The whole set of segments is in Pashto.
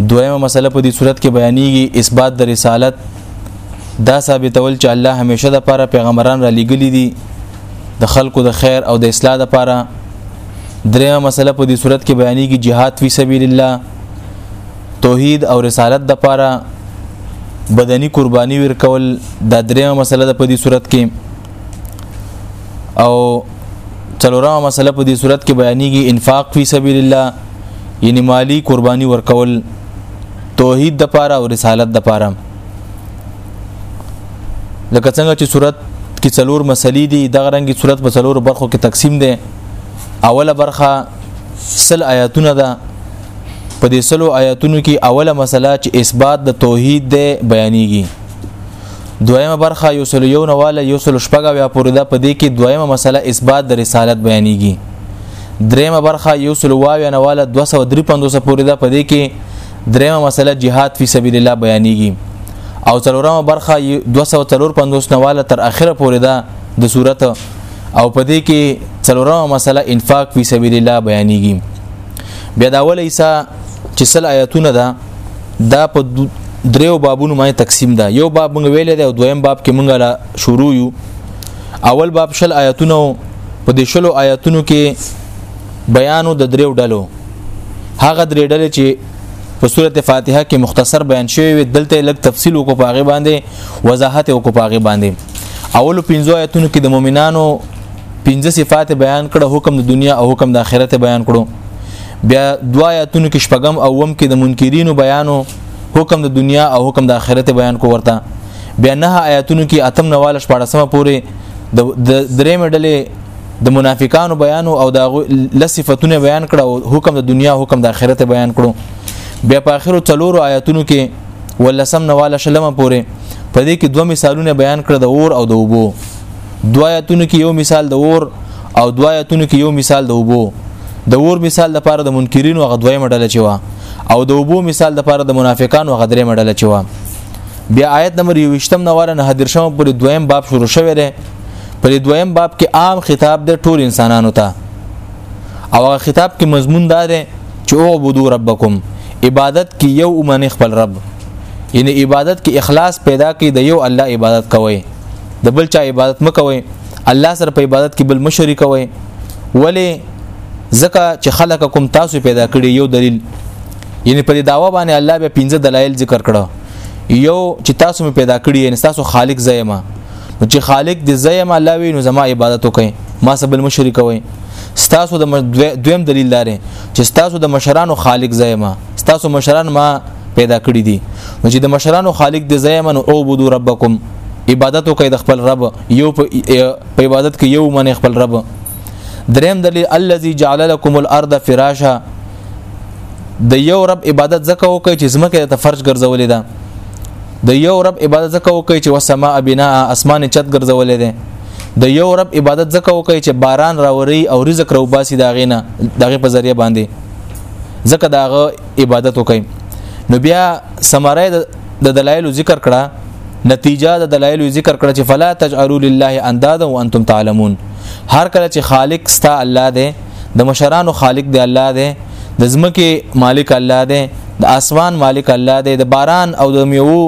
دویمه مسله په دې صورت کې بیانېږي اثبات د رسالت دا ثابتول چې الله همیشه د پاره پیغمبران را لېګلي دي د خلکو د خیر او د اصلاح لپاره دریمه مسله په دې صورت کې بیانېږي jihad فی سبیل الله توحید او رسالت د پاره بدني قرباني ورکول دا دریمه مسله ده په دې صورت کې او څلورمه مسله په دې صورت کې بیانېږي انفاق فی سبیل الله یعنی مالی قربانی ورکول توحید د پاره او رسالت د پاره لکه څنګه چې صورت کې څلور مسلې دي دغه رنګي صورت په څلور برخو کې تقسیم دي اوله برخه سل آیاتونه ده په دې سلو آیاتونو کې اوله مسله چې اثبات د توحید ده بیانېږي دویمه برخه یو سل یو نواله یو سل شپږه یا پوره ده په دې کې دویمه مسله اثبات د رسالت بیانېږي دریمه برخه یو سل واوی نه والا 253 پورې ده په دې کې دریمه مسله جهاد فی سبیل الله بیانېږي او څلورمه برخه 253 نه والا تر اخره پورې ده د صورت او په دې کې څلورمه مسله انفاق فی سبیل الله بیانېږي بیا دا ولې ایسا چې سل آیاتونه ده دا په دریو بابونو باندې تقسیم ده یو باب موږ ویل دی او دویم باب کې موږ شروع یو اول باب شل آیاتونو په دې شلو آیاتونو کې بیانو د دریو ډلو هغه درې ډلې چې په سورته فاتحه کې مختصر بیان شوی وي دلته لږ تفصیل وکړو په هغه باندې وضاحت وکړو په هغه باندې اول پنځو آیتونو کې د مؤمنانو پنځه صفات بیان کړه حکم د دنیا او حکم د آخرت بیان کړو بیا دوا آیتونو کې شپږم او وم کې د منکرینو بیانو حکم د دنیا او حکم د آخرت بیان کو ورته بیا نه آیاتونو کې اتم نواله شپارسمه پورې د درې مډلې د منافقانو بیان او د لصفتونه بیان کړه او حکم د دنیا حکم د آخرت بیان کړو بیا په اخرو څلورو آیاتونو کې ولسم نواله شلمه پورې په دې کې دوه مثالونه بیان کړه د اور او د اوبو دوه آیاتونو کې یو مثال د اور او دوه آیاتونو کې یو مثال د اوبو د اور مثال د پاره د منکرینو غدوی مډل چوا او د اوبو مثال د پاره د منافقانو غدرې مډل چوا بیا آیت نمبر 28 نه ورنه حدیثه پر دویم باب شروع شوی دی پر دویم باب کې عام خطاب د ټول انسانانو ته او هغه خطاب کې مضمون دا دی چې او عبدو ربکم عبادت کې یو اومنه خپل رب یعنی عبادت کې اخلاص پیدا کړئ د یو الله عبادت کوئ د بل چا عبادت مکوئ الله سره په عبادت کې بل مشرک کوئ ولی زکه چې خلق کوم تاسو پیدا کړی یو دلیل یعنی په دې داوا باندې الله به پنځه دلایل ذکر کړو یو چې تاسو مې پیدا کړی یعنی تاسو خالق زایمه نو چې خالق دې زایمه الله وی نو زما عبادت وکړي ما سره بل مشرک وي تاسو د دویم دلیل لاره چې تاسو د مشرانو خالق زایمه تاسو مشران ما پیدا کړی دي نو چې د مشرانو خالق دې زایمه نو او بودو ربکم عبادت وکړي د خپل رب یو په عبادت کې یو منه خپل رب دریم دلیل الذي جعل لكم الارض فراشا د یو رب عبادت زکه وکړي چې زمکه ته فرش ګرځولې ده د یو رب عبادت زکه وکړي چې وسما بنا اسمان چت ګرځولې ده د یو رب عبادت زکه وکړي چې باران راوري او رزق راو باسي دا غینه دغه په ذریعہ باندې زکه داغه عبادت وکړي نو بیا سمره د دلایل ذکر کړه نتیجه د دلایل ذکر کړه چې فلا تجعلوا لله اندادا وانتم تعلمون هر کله چې خالق ستا الله دی د مشرانو خالق دی الله دی د زمکه مالک الله دی د اسمان مالک الله دی د باران او د میوو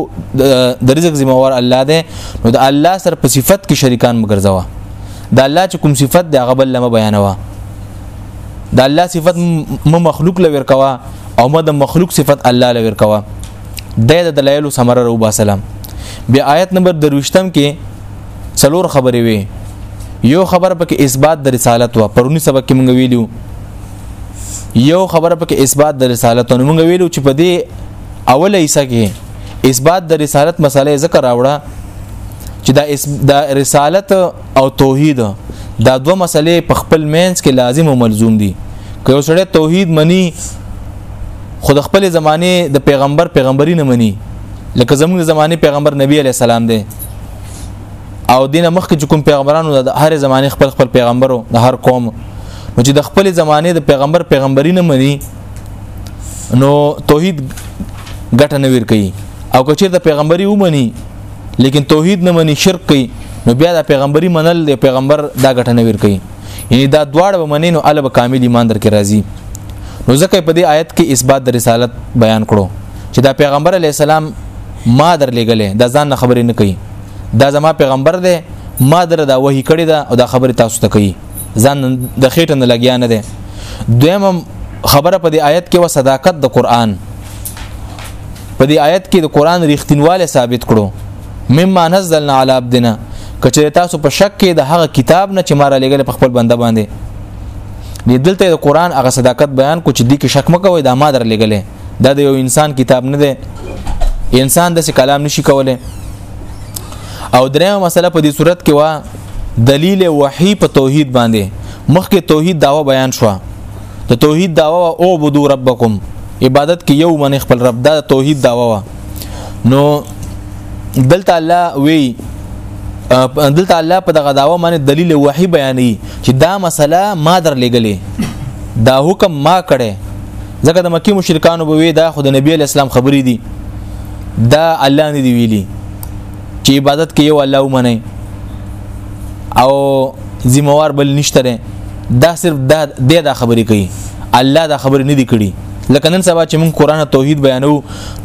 د رزق ذمہوار الله دی نو د الله سره په صفت کې شریکان مګرځوا د الله چې کوم صفت دی هغه بل لمه بیانوا د الله صفت م مخلوق لور کوا او م د مخلوق صفت الله لور کوا د دلایل سمره رب سلام بیا آیت نمبر دروشتم کې څلور خبرې وي یو خبر پکې اثبات د رسالت و پرونی سبق کې مونږ ویلو یو خبر پکې اثبات د رسالت نو مونږ ویلو چې په دې اوله حصہ کې اثبات د رسالت مسله ذکر راوړه چې دا د رسالت او توحید دا دوه مسلې په خپل مینس کې لازم او ملزوم دي که یو سړی توحید مني خود خپل زمانه د پیغمبر پیغمبري نه مني لکه زموږ زمانه پیغمبر نبی علی السلام دی او دینه مخکې کوم پیغمبرانو د هر زمانه خپل خپل پیغمبرو د هر قوم نو چې د خپل زمانه د پیغمبر پیغمبري نه مني نو توحید ګټه نه ور کوي او که چیرته پیغمبري ومني لیکن توحید نه مني شرک کوي نو بیا د پیغمبري منل د پیغمبر دا ګټه نه ور کوي یعنی دا دواړه به منې نو الب کامل ایمان در کې راځي نو ځکه په دې آیت کې اثبات د رسالت بیان کړو چې دا پیغمبر علی السلام ما در لګلې دا ځان نه خبرې نه کوي دا زما پیغمبر دی ما در دا وਹੀ کړی دا او دا خبره تاسو ته کوي ځان د خېټه نه لګیا نه دی دویم خبره په دې آیت کې و صداقت د قران په دې آیت کې د قران ریښتینواله ثابت کړو مما نزلنا علی عبدنا کچې تاسو په شک کې د هغه کتاب نه چې مار لګل په خپل بنده باندې دې دلته د قران هغه صداقت بیان کو چې دې کې شک مکوئ دا ما در لګلې دا د یو انسان کتاب نه دی انسان د کلام نشي کوله او درېمه مسله په دې صورت کې وا دلیل وحی په توحید باندې مخکې توحید داوا بیان شو د توحید داوا او بدو ربکم عبادت کې یو من خپل رب دا توحید داوا وا نو دلته الله وی دلته الله په دغه داوا باندې دلیل وحی بیانې چې دا مسله ما در لګلې دا حکم ما کړي ځکه د مکی مشرکانو به وی دا خو د نبی اسلام خبرې دي دا الله نه دی ویلي چې عبادت کې یو الله ومني او ذمہوار بل نشته ده دا صرف دا د دا خبرې کوي الله دا خبرې نه دی کړي لکه نن سبا چې موږ قران توحید بیانو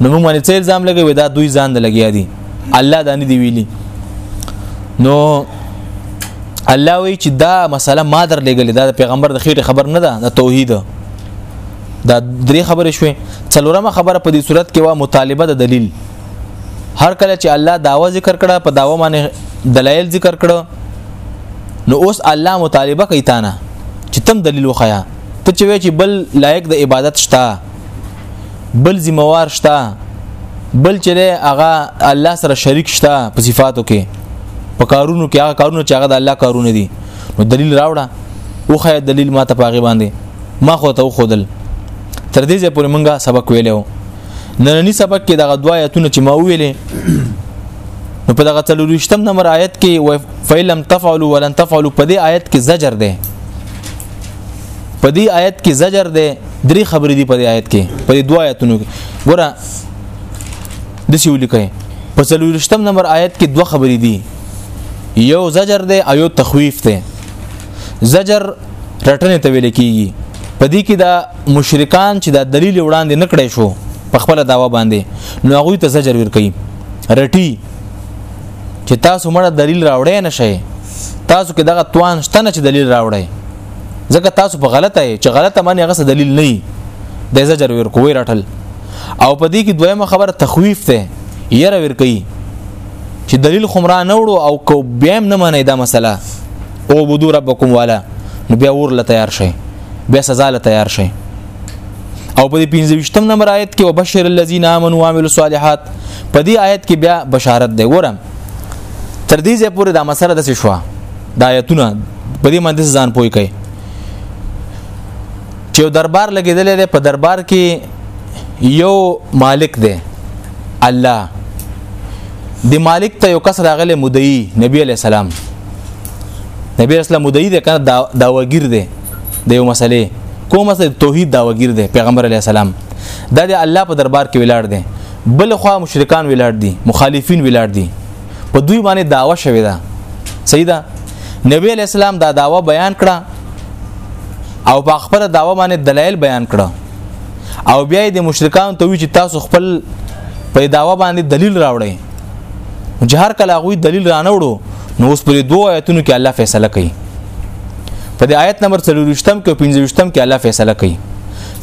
نو موږ باندې څه الزام لګوي دا دوی ځان د لګیا دي الله دا نه دی ویلي نو الله وی چې دا مسله ما در لګلې دا پیغمبر د خیر خبر نه ده د توحید دا درې خبرې شوې څلورمه خبره په دې صورت کې وا مطالبه د دلیل هر کله چې الله داوا ذکر کړه په داوا باندې دلایل ذکر کړه نو اوس الله مطالبه کوي تانه چې تم دلیل وخیا ته چې وی چې بل لایق د عبادت شته بل ذمہوار شته بل چې هغه الله سره شریک شته په صفاتو کې په کارونو کې هغه کارونه چې هغه د الله کارونه دي نو دلیل راوړه او خیا دلیل ما ته پاغي باندې ما خو ته خودل تر دې ځې پورې مونږه سبق ویلو نننی سبق کې دغه دوا آیتونه چې ما ویلې نو په دغه تلوریشتم نمبر آیت کې و فیلم تفعلوا ولن تفعلوا په دې آیت کې زجر ده په دې آیت کې زجر ده درې خبرې دي په دې آیت کې په دې دوا آیتونو کې ګوره د سی ولیکئ په تلوریشتم نمبر آیت کې دوه خبرې دي یو زجر ده او یو تخویف ده زجر رټنې ته ویل کیږي په دې کې دا مشرکان چې دا دلیل وړاندې نکړې شو په خپل داوا باندې نو هغه ته زجر ور کوي رټي چې تاسو مړه دلیل راوړی نه شئ تاسو کې دغه توان شته نه چې دلیل راوړی ځکه تاسو په غلطه یې چې غلطه معنی هغه دلیل نه د زجر ور کوی راټل او په دې کې دویمه خبره تخویف ده یره ور کوي چې دلیل خمرا نه وړو او کو بیم نه منې دا مسله او بدو ربکم والا نو بیا ور ل تیار شي بیا سزا ل تیار شي او په 25 نمبر آیت کې وبشر الذين امنوا وعملوا الصالحات په دې آیت کې بیا بشارت دی ګورم تر دې ځې پورې دا مسله د څه شو د آیتونه په دې باندې ځان پوي کوي چې دربار لګیدل دی په دربار کې یو مالک دی الله د مالک ته یو کس راغلی مدعی نبی علی السلام نبی اسلام مدعی ده کنه داوګیر ده د یو مسلې کوم مسله توحید داوګیر ده پیغمبر علی السلام دا د الله په دربار کې ولاړ دي بل خو مشرکان ولاړ دي مخالفین ولاړ دي په دوی باندې داوا شوې ده سیدا نبی علی السلام دا داوا بیان کړه او په خپل داوا باندې دلایل بیان کړه او بیا د مشرکان ته وی چې تاسو خپل په داوا باندې دلیل راوړئ چې هر کله غوي دلیل رانه وړو نو اوس په دوه آیتونو کې الله فیصله کوي په دې آیت نمبر 23م کې 25م کې الله فیصله کوي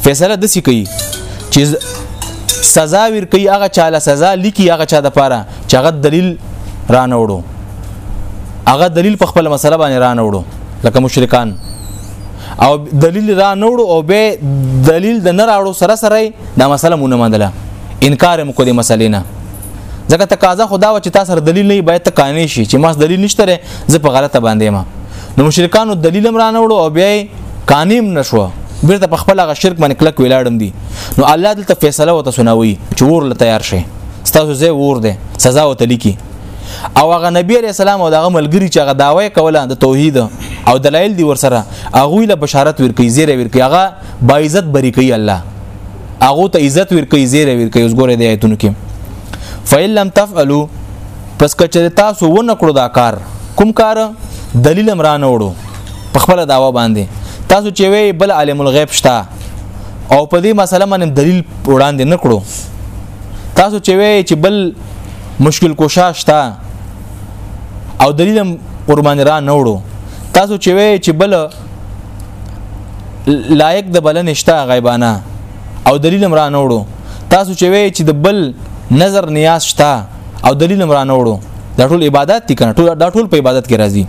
فیصله د څه کوي چې سزا ور کوي هغه چاله سزا لیکي هغه چا د پاره چې هغه دلیل رانه وړو هغه دلیل په خپل مسله باندې رانه وړو لکه مشرکان او دلیل را نوړو او به دلیل د نه راوړو سره سره دا مسله مونږ مندله انکار مو کو دې مسلې نه ځکه تقاضا خدا و چې تاسو سره دلیل نه باید ته قانع شي چې ما دلیل نشته زه په غلطه باندې ما نو مشرکانو دلیل هم رانه وړو او بیا قانع نشو بیرته په خپل غ شرک باندې کلک ویلاړم دي نو الله دلته فیصله وته سنوي چې ور ل تیار شي تاسو زه ور ده سزا وته لیکي او هغه نبی علی السلام او دغه ملګری چې هغه داوی کوله د توحید او دلایل دی ورسره هغه له بشارت ورکی زیره ورکی هغه با عزت بری کوي الله هغه ته عزت ورکړي زیره ورکړي اوس ګوره د آیتونو کې فإن لم تفعلوا پس کچره تاسو و نه کړو دا کار کوم کار دلیل امران وړو په خپل داوا باندې تاسو چې وی بل عالم الغیب شته او په دې مسله باندې دلیل وړاندې نه کړو تاسو چې وی چې بل مشکل کوشا شته او دلیل ور باندې را نه وړو تاسو چې وی چې بل لایق د بل نشتا غیبانه او دلیل امرا نوړو تاسو چې وی چې د بل نظر نیاز شتا او دلیل امرا نوړو دا ټول عبادت دي کنه ټول دا ټول په عبادت کې راځي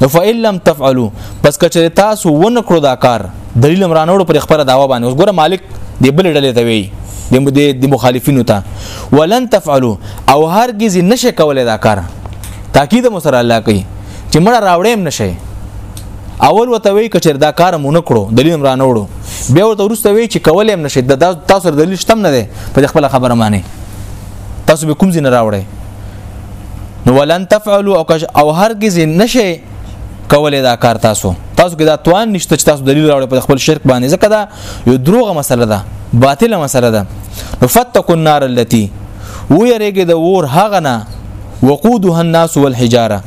نو فإِن لَمْ تَفْعَلُوا پس کچره تاسو ونکړو دا کار دلیل امرا نوړو پر خبره داوا باندې اوس ګوره مالک دی بل ډلې ته وی د مخالفینو ته ولن تفعلوا او هرگز نشه کولای دا کار تاکید مسر الله کوي چې مړه راوړې هم نشي اول وته وی کچر دا کار مونږ کړو دلیل هم رانه وړو بیا ورته ورسته وی چې کولې هم نشي دا تاسو دلیل شتم نه دی په خپل خبره معنی تاسو به کوم ځین راوړې نو ولن تفعلوا او کش او هرگز نشي کولې دا کار تاسو تاسو کې دا توان نشته چې تاسو دلیل راوړې په خپل شرک باندې ځکه دا یو دروغه مسله ده باطله مسله ده نو فتقوا النار التي ويرګه د ور هغه نه وقودها الناس والحجاره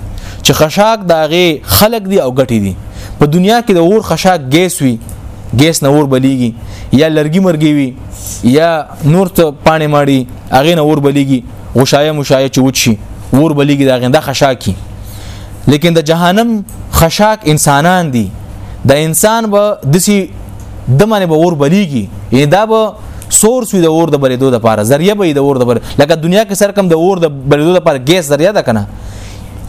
چې خشاک داغه خلق دی او ګټي دي په دنیا کې د اور خشاک ګیس وي ګیس نه اور بلیږي یا لرګي مرګي وي یا نور ته پانی ماړي اغه نه اور بلیږي غشایه مشایه چوت شي اور بلیږي دا غنده خشاکي لیکن د جهنم خشاک انسانان دي د انسان به دسی د باندې به اور بلیږي یعنی دا به سورس وي د اور د بلیدو د پاره ذریعہ به د اور د بل لکه دنیا کې سر کم د اور د بلیدو د پاره ګیس ذریعہ ده کنه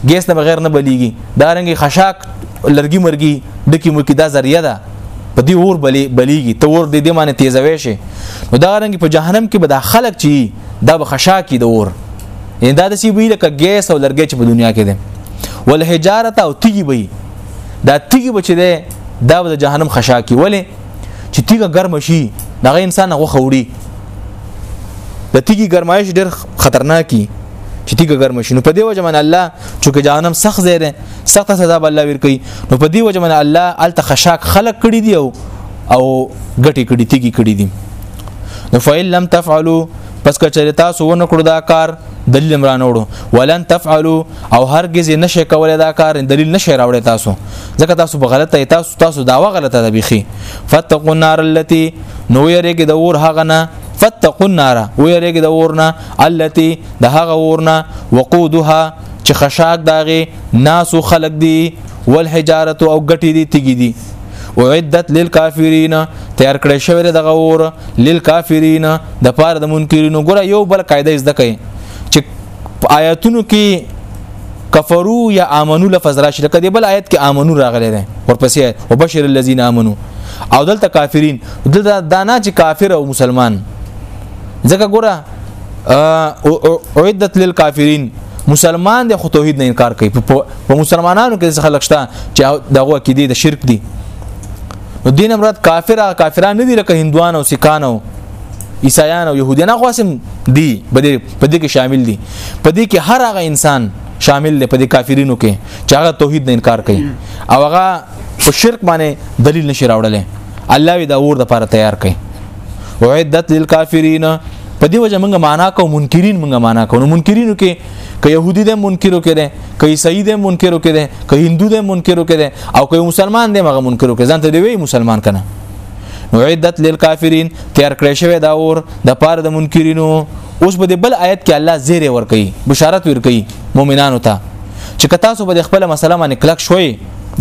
ګیس نه بغیر نه بلیږي دا رنګي خشاک لرګي مرګي دکی ملکی دا ذریعہ ده په دې اور بلی بلیږي ته اور دې د باندې تیزوي شي نو دا رنګي په جهنم کې به دا خلق چی دا به خشاکی د اور یعنی دا د سی وی لکه ګیس او لرګي چې په دنیا کې ده ولحجارته او تیږي وي دا تیګي بچ دی دا د جهنم خشا کی ولی چې تیګه ګرم شي دغه انسان هغه خوړي د تیګي ګرمایش ډېر خطرناکي چې تیګه ګرم شي نو په دې وجه من الله چې جهنم سخت ځای دی سخت سزا به الله ورکړي نو په دې وجه من الله الته خشاک خلق کړي دی او او غټي کړي تیګي کړي دي نو فإِن لَمْ تَفْعَلُوا پس کچری تاسو ونه کړو دا کار دلیل عمران وړو ولن تفعلوا او هرگز نه شي کولای دا کار دلیل نه شي راوړی تاسو ځکه تاسو په غلطه تاسو تاسو داوا غلطه ده بيخي فتقوا النار التي نو یریږي د اور هغه نه فتقوا النار و یریږي د اور نه التي د هغه اور نه وقودها چې خشاک داغه ناس خلق دي والحجاره او غټي دي تګي دي وعدت للکافرین تیار کړی شوی د غور للکافرین د پاره د منکرینو ګره یو بل قاعده زده کړي چې په آیاتونو کې کفرو یا امنو لفظ راشي لکه د بل آیت کې امنو راغلی دی ورپسې وبشر الذين امنو او دلته کافرین دلته دانا چې کافر او مسلمان ځکه ګوره عدت للکافرین مسلمان د خو توحید نه انکار کوي په مسلمانانو کې څه خلک شته چې دغه کې دي د شرک دي نو دین مراد کافر کافران نه دي لکه هندوان او سکان او عیسایان او يهوديان هغه سم دي په دې کې شامل دي په دې کې هر هغه انسان شامل دی په دې کافرینو کې چې هغه توحید نه انکار کوي او هغه په شرک باندې دلیل نشي راوړل الله وی دا اور د لپاره تیار کړي وعدت للکافرین په دې وجه موږ معنا کو منکرین موږ معنا کو نو منکرینو کې که يهودي ده منکرو کې ده که عیسائی ده منکرو کې ده که هندو ده منکرو کې ده او که مسلمان ده مغه منکرو کې ځان ته دی وی مسلمان کنه عدت للکافرین تیار کړی شوی دا اور د پاره د منکرینو اوس په دې بل آیت کې الله زیره ور کوي بشارت ور کوي مؤمنانو ته چې که تاسو په خپل مسله باندې کلک شوي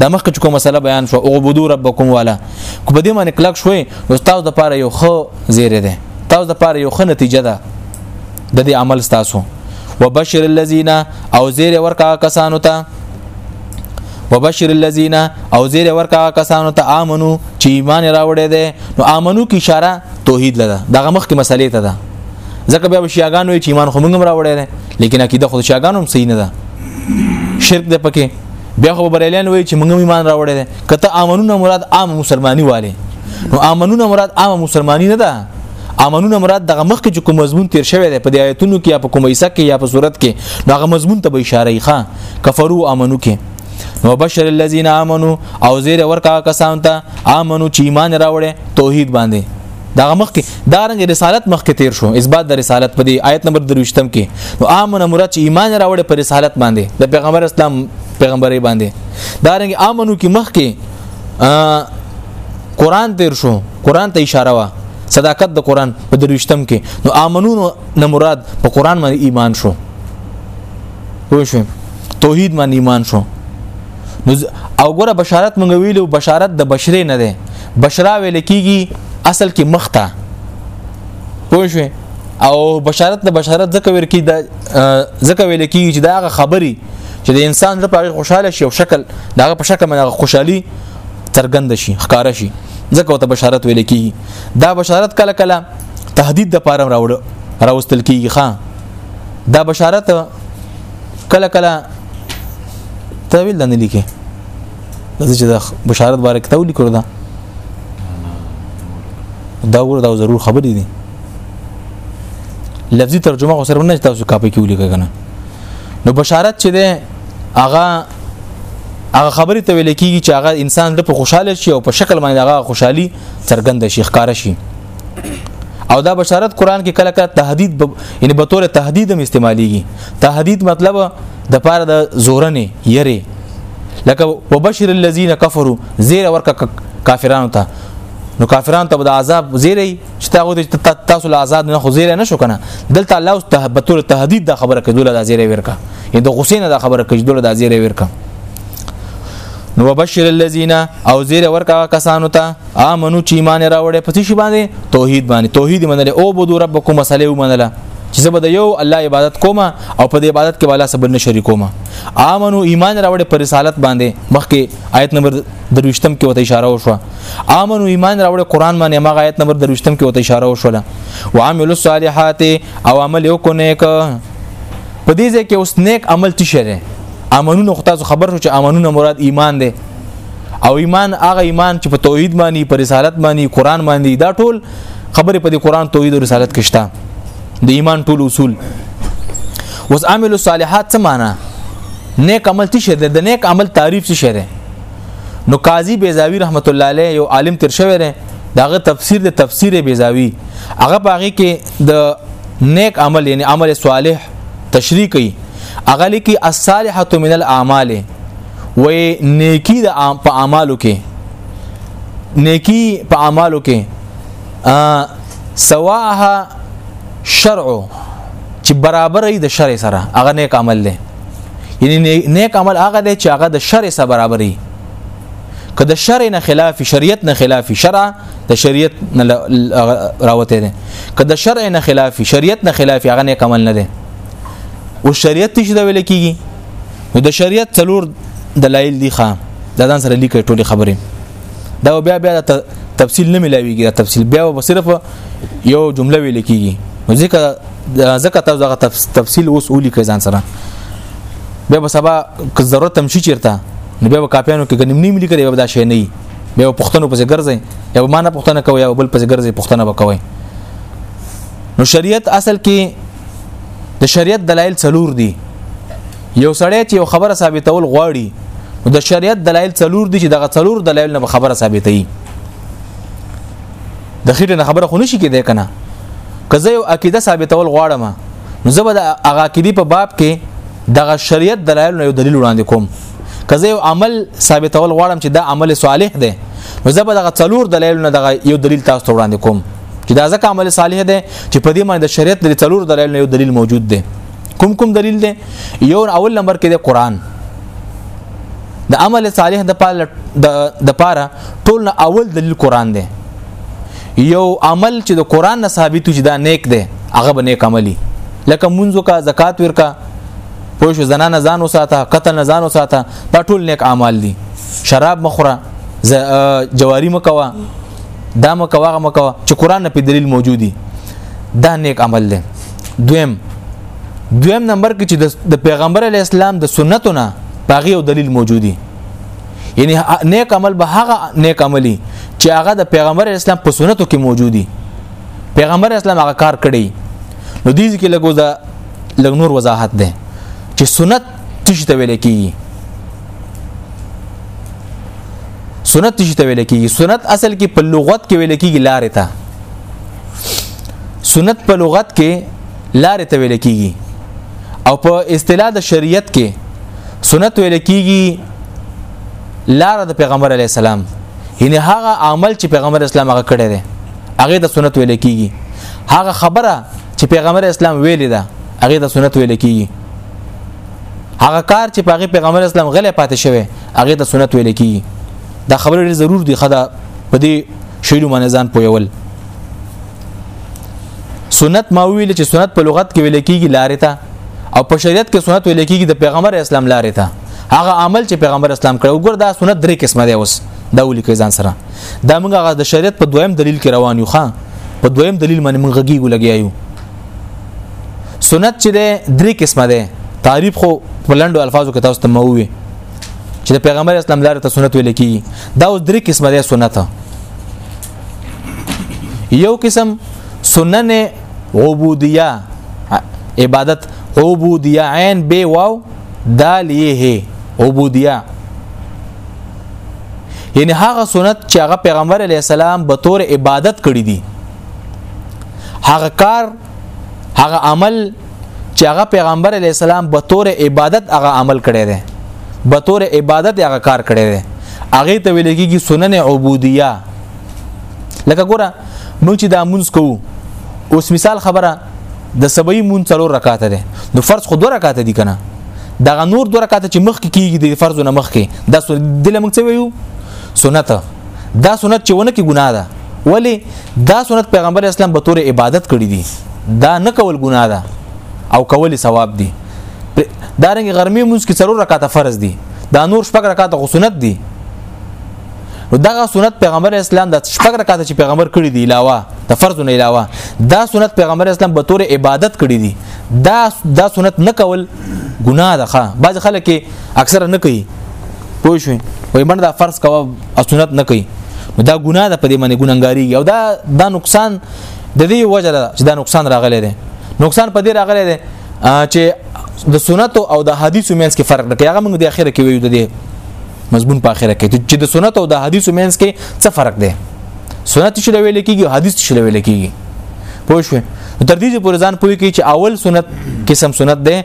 د مخکې چې کوم مسله بیان شو او عبدو ربکم والا کو په دې باندې کلک شوي نو تاسو د پاره یو خو زیره ده تاسو د پاره یو خو نتیجه ده د دې عمل تاسو وبشر الذين او زیر ورکا کسانو ته وبشر الذين او زیر ورکا کسانو ته امنو چې ایمان راوړې ده نو امنو کی اشاره توحید لده دغه مخ کې مسلې ته ده ځکه به شیاغان وي چې ایمان خو موږ راوړې ده لیکن عقیده خو شیاغان هم صحیح نه ده شرک ده پکې بیا خو بریلیان وي چې موږ ایمان راوړې ده کته امنو نه مراد عام مسلمانی والے نو امنو نه مراد عام مسلمانی نه ده امنونه مراد دغه مخ کې کوم مضمون تیر شوی دی په دې آیتونو کې یا په کومه حصہ کې یا په صورت کې دغه مضمون ته به اشاره یې ښه کفرو امنو کې نو بشر الذين امنوا او زیر ورکا کسان ته امنو چې ایمان راوړي توحید باندې دغه مخ کې دارنګ رسالت مخ کې تیر شو اثبات د رسالت په دې آیت نمبر 23 کې نو امن مراد چې ایمان راوړي پر رسالت باندې د پیغمبر اسلام پیغمبري باندې دارنګ امنو کې مخ کې قران تیر شو قران ته اشاره وا صداقت د قران په دروشتم کې نو امنون نه مراد په قران باندې ایمان شو پوه شو توحید باندې ایمان شو نو او ګوره بشارت مونږ ویلو بشارت د بشری نه ده بشرا ویل کیږي اصل کې مخته پوه شو او بشارت د بشارت ځکه ور کی د ځکه ویل کیږي چې دا خبري چې د انسان لپاره خوشاله شي او شکل دا په شکل باندې خوشحالي څرګند شي ښکار شي ځکه ته بشارت ویل کیږي دا بشارت کله کله تهدید د پاره راوړ راوستل کیږي ښا دا بشارت کله کله تویل نه لیکي دا چې دا بشارت باره کې تولی کړو دا دا ور دا ضرور خبرې دي لفظي ترجمه خو سره نه تاسو کاپي کې ولیکه کنه نو بشارت چې ده هغه هغه خبرې ته ویل کېږي چې هغه انسان د په خوشاله شي او په شکل باندې هغه خوشحالي څرګند شي ښکار شي او دا بشارت قران کې کله کله تهدید ب... یعنی به تور تهدید هم استعماليږي تهدید مطلب د پاره د زورنې یری لکه وبشر الذين كفروا زیر ورکه کافرانو ته نو کافرانو ته د عذاب زیری چې تاسو د تاسو له آزاد نه خزیره نه شو کنه دلته الله اوس ته به تور تهدید د خبره کې دوله د زیره ورکا یا د غصې نه د خبره کې دوله د زیره ورکا نو وبشر الذين او زیر ورکا کسانو ته امنو چې ایمان راوړې پتی شي باندې توحید باندې توحید منل او بده ربکم مسلې ومنله چې زه به د یو الله عبادت کوم او په دې عبادت کې والا سبب نه شریکوم امنو ایمان راوړې پر رسالت باندې مخکې آیت نمبر دروشتم کې وته اشاره وشوه امن او ایمان راوړ قران باندې ما آیت نمبر دروشتم کې وته اشاره وشوله وعمل الصالحات او عمل یو کو نیک په دې ځکه اوس نیک عمل تشره امنونه خو تاسو خبر شو چې امنونه مراد ایمان دی او ایمان هغه ایمان چې په توحید باندې په رسالت باندې قران باندې دا ټول خبره په دې قران توحید او رسالت کې شته د ایمان ټول اصول وس عامل الصالحات څه معنی نیک عمل څه شه د نیک عمل تعریف څه شه نو قاضي بیزاوی رحمت الله علیه یو عالم تر شوی دی داغه تفسیر د تفسیر بیزاوی هغه پاغي کې د نیک عمل یعنی عمل صالح تشریح کوي هغه لیکي الصالحه من الاعمال و نیکی د په اعمالو کې نیکی په اعمالو کې سواها شرع چې برابرې د شرع سره هغه نیک عمل له یعنی نیک عمل هغه دی چې هغه د شر سره برابرې که د شر نه خلاف شریعت نه خلاف شرع د شریعت نه راوته دي که د شرع نه خلاف شریعت نه خلاف هغه نه کمل نه دي او شریعت چې دا ویل کیږي نو د شریعت څلور دلایل دي خام د ځان سره لیکي ټولي خبرې دا بیا بیا د تفصیل نه ملاویږي د تفصیل بیا به صرف یو جمله ویل کیږي ځکه ځکه تاسو دغه تفصیل اوس اولی کې ځان سره بیا به سبا که ضرورت هم شي چیرته نو بیا به کاپیانو کې غنیم نیم لیکل به دا شی نه بیا پښتنو پسې ګرځي یا به معنا پښتنه کوي یا بل پسې ګرځي پښتنه وکوي نو شریعت اصل کې د شریعت دلایل څلور دي یو سړی چې یو خبره ثابتول غواړي د شریعت دلایل څلور دي چې دغه څلور دلایل نه خبره ثابتې د خېټه نه خبره خونه شي کېدای کنه که زه یو عقیده ثابتول غواړم نو زه به د هغه عقیدې په باب کې دغه شریعت دلایل نه یو دلیل وړاندې کوم که زه یو عمل ثابتول غواړم چې دا عمل صالح دی نو زه به دغه څلور دلایل نه دغه یو دلیل تاسو ته وړاندې کوم چې دا ځکه عمل صالح دی چې په دې باندې د شریعت د څلور دلایل نه یو دلیل موجود دی کوم کوم دلیل دی یو اول نمبر کې د قران د عمل صالح د پاره د پاره ټول نه اول دلیل قران دی یو عمل چې د قران نه ثابت چې دا نیک دی هغه به نیک عملی لکه منځو کا زکات ورکا پوه شو زنا نه ځان وساته قتل نه ځان وساته دا ټول نیک اعمال دي شراب مخوره جواری مکوا دا مکوا مکوا چې قران نه په دلیل موجودي دا نیک عمل دی دویم دویم نمبر کې چې د پیغمبر علی اسلام د سنتونه پاغي او دلیل موجودي یعنی نیک عمل به هغه نیک عملی چې هغه د پیغمبر اسلام په سنتو کې موجودي پیغمبر اسلام هغه کار کړی نو دې ځکه لګو دا لګ نور وضاحت ده چې سنت تشي ته ویل کیږي سنت تشي ته ویل کیږي سنت اصل کې په لغت کې ویل کیږي لارې ته سنت په لغت کې لارې ته ویل کیږي او په اصطلاح د شریعت کې سنت ویل کیږي لار د پیغمبر علی السلام یعنی هغه عمل چې پیغمبر اسلام هغه کړی دی هغه د سنت ویل کیږي هغه خبره چې پیغمبر اسلام ویلې ده هغه د سنت ویل کیږي هغه کار چې پاغي پیغمبر اسلام غلې پاتې شوی هغه د سنت ویل کیږي دا خبره ضرور دی خدا په دې شیلو معنی ځان پویول سنت ما ویل چې سنت په لغت کې ویل کېږي لارې ته او په شریعت کې سنت ویل کېږي د پیغمبر اسلام لارې ته هغه عمل چې پیغمبر اسلام کړو ګور دا سنت درې قسمه دی اوس دا ولي کې ځان سره دا موږ هغه د شریعت په دویم دلیل کې روان یو ښا په دویم دلیل باندې موږ غږیږو لګیایو سنت چې ده درې قسمه ده تعریف خو په لندو الفاظو کې تاسو ته مووي چې د پیغمبر اسلام لار ته سنت ویل کیږي دا اوس درې قسمه دی سنت یو قسم سنن عبودیه عبادت عبودیه عین بی واو دال یه عبودیه یعنی هغه سنت چې هغه پیغمبر علی السلام به تور عبادت کړی دي هغه کار هغه عمل چې هغه پیغمبر علی السلام به تور عبادت هغه عمل کړی دی به تور عبادت هغه کار کړی دی هغه ته ویل کېږي سنن عبودیه لکه ګوره موږ چې دا مونږ کوو اوس مثال خبره د سبعی مون څلور رکعات ده نو فرض خو دوه رکعات دي کنه دغه نور دوه رکعات چې مخ کې کیږي د فرض نه مخ کې دا دله موږ څه ویو سنت دا سنت چې ونه کې ګناه ده ولی دا سنت پیغمبر اسلام به تور عبادت کړی دي دا نه کول ګناه ده او کول ثواب دي دا رنګ غرمې موږ کې څلور رکعاته فرض دي دا نور شپږ رکعاته غو سنت دي نو دغه سنت پیغمبر اسلام د شپږ رکعاته چې پیغمبر کړی دی علاوه د فرضونو علاوه دا سنت پیغمبر اسلام به تور عبادت کړی دی دا دا سنت نه کول ګناه ده ښه بعض خلک اکثره نه کوي پوه شئ وای باندې دا فرض کوه او سنت نه کوي دا ګناه ده په دې باندې ګناګاری او دا دا نقصان د دې وجه ده چې دا نقصان راغلی دی نقصان په دې راغلی دی چې د سنت او د حدیثو مینس کې فرق دی هغه موږ د اخره کې ویو د دې مضمون په اخره کې چې د سنت او د حدیثو مینس کې څه فرق دی سنت شله ویل کېږي حدیث شله ویل کېږي پوه شو تر دې پورې ځان پوي کې چې اول سنت قسم سنت ده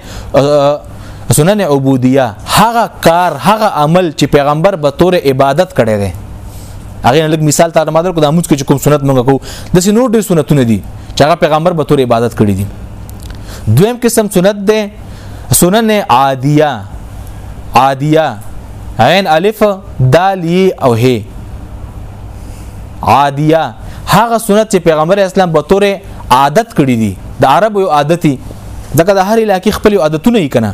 سنن عبودیه هغه کار هغه عمل چې پیغمبر به تور عبادت کړي دي هغه لږ مثال تر ما درکو د اموز کې کوم سنت مونږ کو د سينور ډېر سنتونه دي چې هغه پیغمبر به تور عبادت کړي دي دویم قسم سنت ده سنن عادیه عادیه عین الف دال او هه عادیه هغه سنت چې پیغمبر اسلام به تور عادت کړی دي د عربو یو عادتي ځکه د هر علاقې خپل عادتونه یې کنه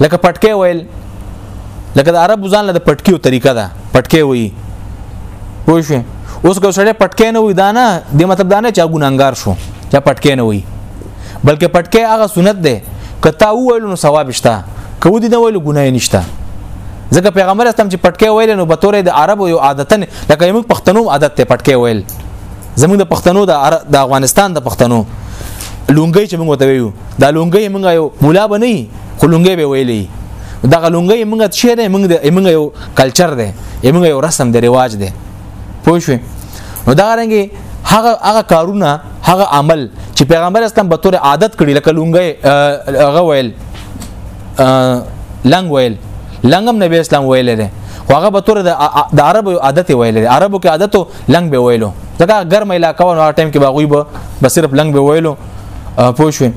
لکه پټکې ویل لکه د عربو ځان له پټکیو طریقه ده پټکې وایي پوه شو اوس کو سړی پټکې نه وي دا نه د مطلب دا نه چا ګناګار شو چا پټکې نه وي بلکې پټکې هغه سنت ده کته ویل نو ثواب شته کو دي نه ویل ګناه نشته ځکه پیغمبر استم چې پټکې ویل نو به تورې د عربو یو عادتن لکه موږ پښتنو عادت ته پټکې ویل زمونږ د پښتنو د افغانستان د پښتنو لونګي چې موږ ته ویو دا لونګي موږ یو مولا به نه خو لونګي به ویلې دا لونګي موږ ته شعر موږ د موږ یو کلچر دی موږ یو رسم دی رواج دی پوه شو نو دا رنګي هغه هغه کارونه هغه عمل چې پیغمبر اسلام به تور عادت کړی لکه لونګي هغه ویل لنګ ویل لنګم نبی اسلام ویل دی هغه به تور د عربو عادت ویل دی عربو کې عادتو لنګ به ویلو ځکه ګرمه علاقه و نو هغه ټایم کې باغوي به بس صرف لنګ به ویلو پوه شو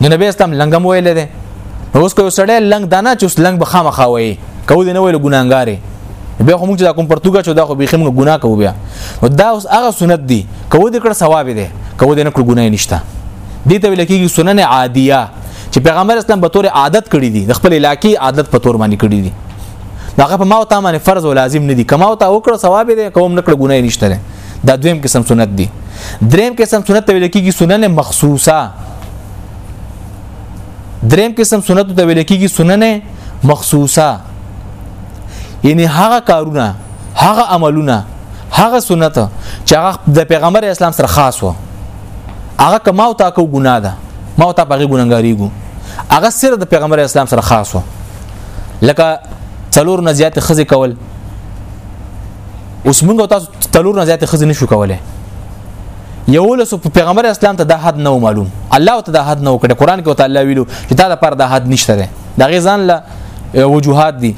نو نبی اسلام لنګم ویل دي اوس کو سړی لنګ دانا چې اوس لنګ به خامخا وایي کو دې نه ویل ګناګارې بیا خو موږ چې دا کوم پرتګا چې دا خو به خمنه ګناه کوو بیا نو دا اوس هغه سنت دي کو دې کړ ثواب دي کو دې نه کړ ګناه نشته دي ته ویل کېږي سنن عادیه چې پیغمبر اسلام به تور عادت کړی دي د خپل علاقې عادت په تور باندې کړی دي داغه په ما او تا باندې فرض او لازم نه دي کما او تا وکړه ثواب دي کوم نکړه ګناه نشته ده دا دویم قسم سنت دي دریم قسم سنت ویل کیږي سنن مخصوصه دریم قسم سنت ته ویل کیږي سنن مخصوصه یعنی هغه کارونه هغه عملونه هغه سنت چې هغه د پیغمبر اسلام سره خاص و هغه کما او تا کو ګناه ده ما او تا په ګناګاریګو هغه سره د پیغمبر اسلام سره خاص و لکه څلور نه زیات خزه کول اوس موږ تاسو څلور نه زیات خزه نشو کولای یو لس پیغمبر اسلام ته دا حد نه معلوم الله ته دا حد نه وکړي قران کې تعالی ویلو چې دا لپاره دا حد نشته ده دا غزان له وجوهات دي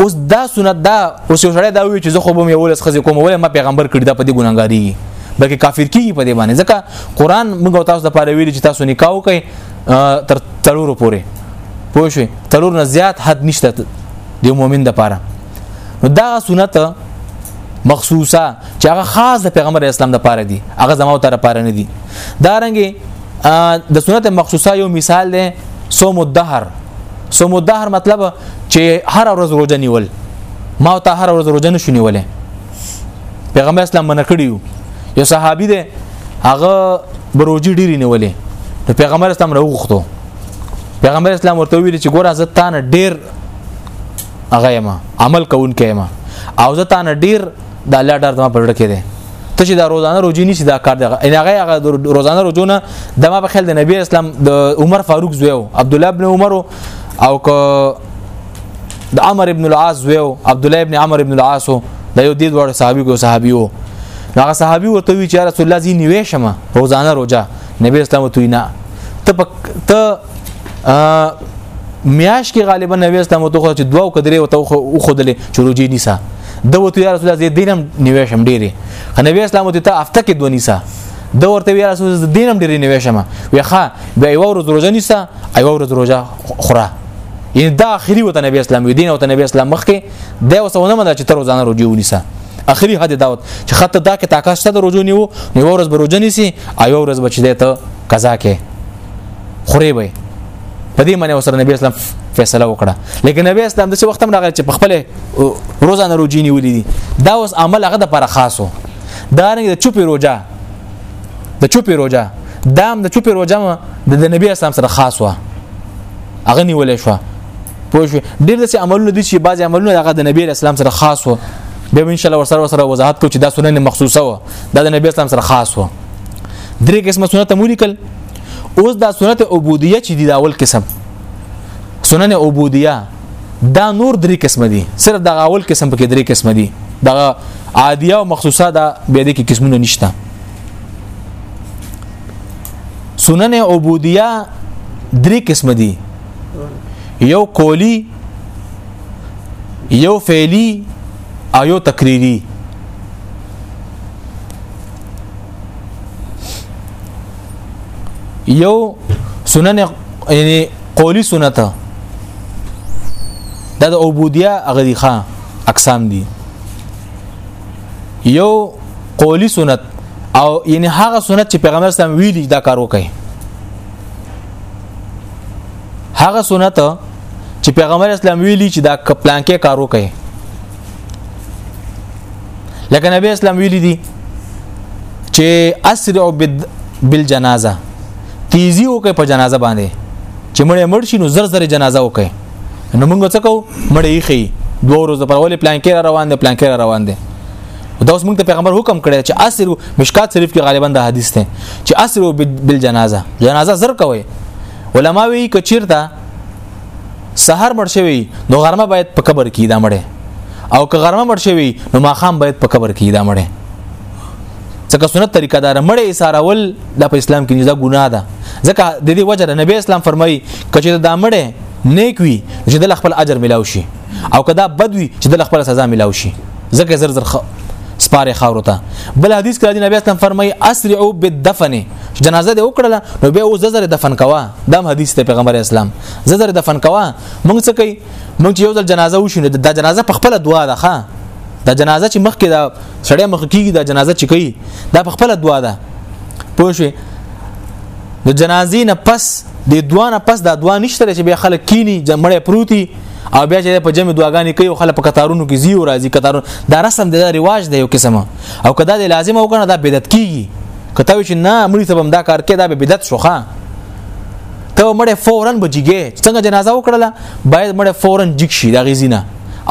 اوس دا سنت دا اوس یو سړی دا وی چې زه خو به یو لس خزه کوم ولې ما پیغمبر کړی دا په دې ګناګاری بلکې کافر کیږي په دې باندې ځکه قران موږ تاسو د پاره ویلي چې تاسو نکاح وکړئ تر تلورو پورې پوه شئ تلور نه زیات حد نشته د مؤمن د پاره نو دا سنت مخصوصه چې هغه خاص د پیغمبر اسلام د پاره دي هغه زمو تر پاره نه دي دا رنګه د سنت مخصوصه یو مثال دی صوم الدهر صوم الدهر مطلب چې هر ورځ روزه نیول ما ته هر ورځ روزه نشو نیولې پیغمبر اسلام منع کړیو یو صحابي دی هغه بروجي ډیری نیولې نو پیغمبر اسلام نه وغوښتو پیغمبر اسلام ورته ویل چې ګوره زه تانه ډیر هغه ما عمل کوون کې ما او زه تانه ډیر د الله ډار ته پرړ کې دي ته چې دا روزانه روزي نشي دا کار دی ان هغه هغه روزانه روزونه د ما په خیال د نبی اسلام د عمر فاروق زوی عبد الله ابن عمر او که د عمر ابن العاص زویو عبد الله ابن عمر ابن العاص د یو دید وړ صحابي کو صحابي وو هغه صحابي ورته وی چې رسول الله زی نیوي شمه روزانه روزه نبی اسلام ته نه ته ته میاش کې غالبا نبی اسلام ته خو چې دوا او کدرې او ته خو دلې چروجي نيسا د وته یا رسول الله زی دینم نیوي شم ډېری نبی اسلام ته ته افته کې دونی سا د ورته وی رسول دینم ډېری نیوي شم وی ښا بیا یو ورځ روزه نيسا ایو ورځ روزه خوره یعنی دا اخري وته نبی اسلام وی دین او نبی اسلام مخ کې دا وسونه مده چې تر روزانه رجوع ونیسه اخري حد داوت چې خط دا کې طاقت شته د رجوع نیو نو ورځ به رجوع نیسی ایو ورځ بچی دی ته قضا کې خوري وي په دې معنی وسره نبی اسلام فیصله وکړه لیکن نبی اسلام د څه وخت هم راغی چې په خپل روزانه روجی نیولې دي دا اوس عمل هغه د پر خاصو دا نه د چوپی روجا د چوپی روجا دا هم د چوپی روجا د نبی اسلام سره خاص و هغه نیولې شو پوه شو ډېر داسې عملونه دي چې بعضې عملونه هغه د نبی اسلام سره خاص وو بیا ان شاء الله ورسره ورسره وضاحت کوو چې دا سنن مخصوصه وه دا د نبی اسلام سره خاص وه درې قسمه سنت مو لیکل اوس دا سنت عبودیه چې دی دا اول قسم سنن عبودیه دا نور درې قسم دي صرف دا اول قسم پکې درې قسم دي دا عادیه او مخصوصه دا به دي کې قسمونه نشته سنن عبودیه درې قسم دي یو کولی یو فعلی او یو تقریری یو سنن یعنی قولی سنت دا د عبودیه اغریخه اقسام دي یو قولی سنت او یعنی هغه سنت چې پیغمبر اسلام ویلی دا کار وکړي هغه سنت چې پیغمبر اسلام ویلی چې دا پلان کې کار وکړي لکه نبی اسلام ویلی دي چې اسرع بالجنازه تیزی وکړي په جنازه باندې چې مړ مړ شي نو زر زر جنازه وکړي نو موږ څه کوو مړ یې خي دوه ورځې پر ولې پلان کې روان دي پلان کې روان دي دا اوس موږ ته پیغمبر حکم کړی چې اسر مشکات شریف کې غالبا دا حدیث ته چې اسر بالجنازه جنازه زر کوي علما وی کچیرته سحر مړ شوی نو غرمه باید په قبر کې دا مړې او که غرمه مړ شوی نو ماخام باید په قبر کې دا مړې ځکه سنت طریقه دار مړې اسارول دا په اسلام کې نه دا ګناه ده ځکه د دې وجه نبی اسلام فرمایي کچې دا مړې نیک وي چې د خپل اجر ملاو شي او کدا بد وي چې د خپل سزا ملاو شي ځکه زر زر خ... سپاره خاور ته بل حدیث کې د نبی اسلام فرمایي اسرعوا بالدفن جنازه دې وکړه نو به او زر دفن کوا دا حدیث ته پیغمبر اسلام زر دفن کوا موږ څه کوي موږ یو ځل جنازه وشو د جنازه په خپل دعا ده ښا د جنازه چې مخکې دا سړی مخ کیږي د جنازه چې کوي دا په خپل دعا ده پوه شئ د جنازې نه پس د دعا نه پس دا دعا نشته چې بیا خلک کینی جمړې پروتي او بیا چې په جمع دعاګانې کوي او خلک په قطارونو کې زیو راځي قطارون دا رسم دی دا رواج دی یو قسمه او کدا د لازم او کنه دا بدعت کیږي کته چې نه مړي ته بم دا کار کې دا به بدعت شوخه ته مړې فورن بجیږي څنګه جنازه وکړه باید مړې فورن جګ شي دا غیزینه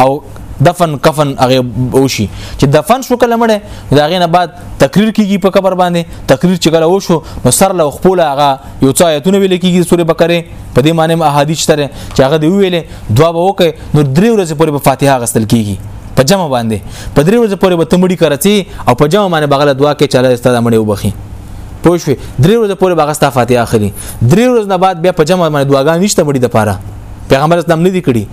او دفن کفن هغه وشي چې دفن شو کله مړ دا غینه بعد تقریر کیږي په قبر باندې تقریر چې کله وشو نو سر له خپل هغه یو څه آیتونه ویل کیږي سوره بقره په دې معنی احادیث تر چې هغه دی ویلې دعا به وکړي نو درې ورځې پورې په فاتحه غسل کیږي په جمع باندې په درې ورځې پورې به تمړي کرتي او په جمع باندې بغله دعا کې چاله استاد مړې وبخي پوه شو درې ورځې پورې بغله ستا فاتحه اخلي درې ورځې نه بعد بیا په جمع باندې دعاګانې نشته مړي د پاره پیغمبر اسلام نه دی کړی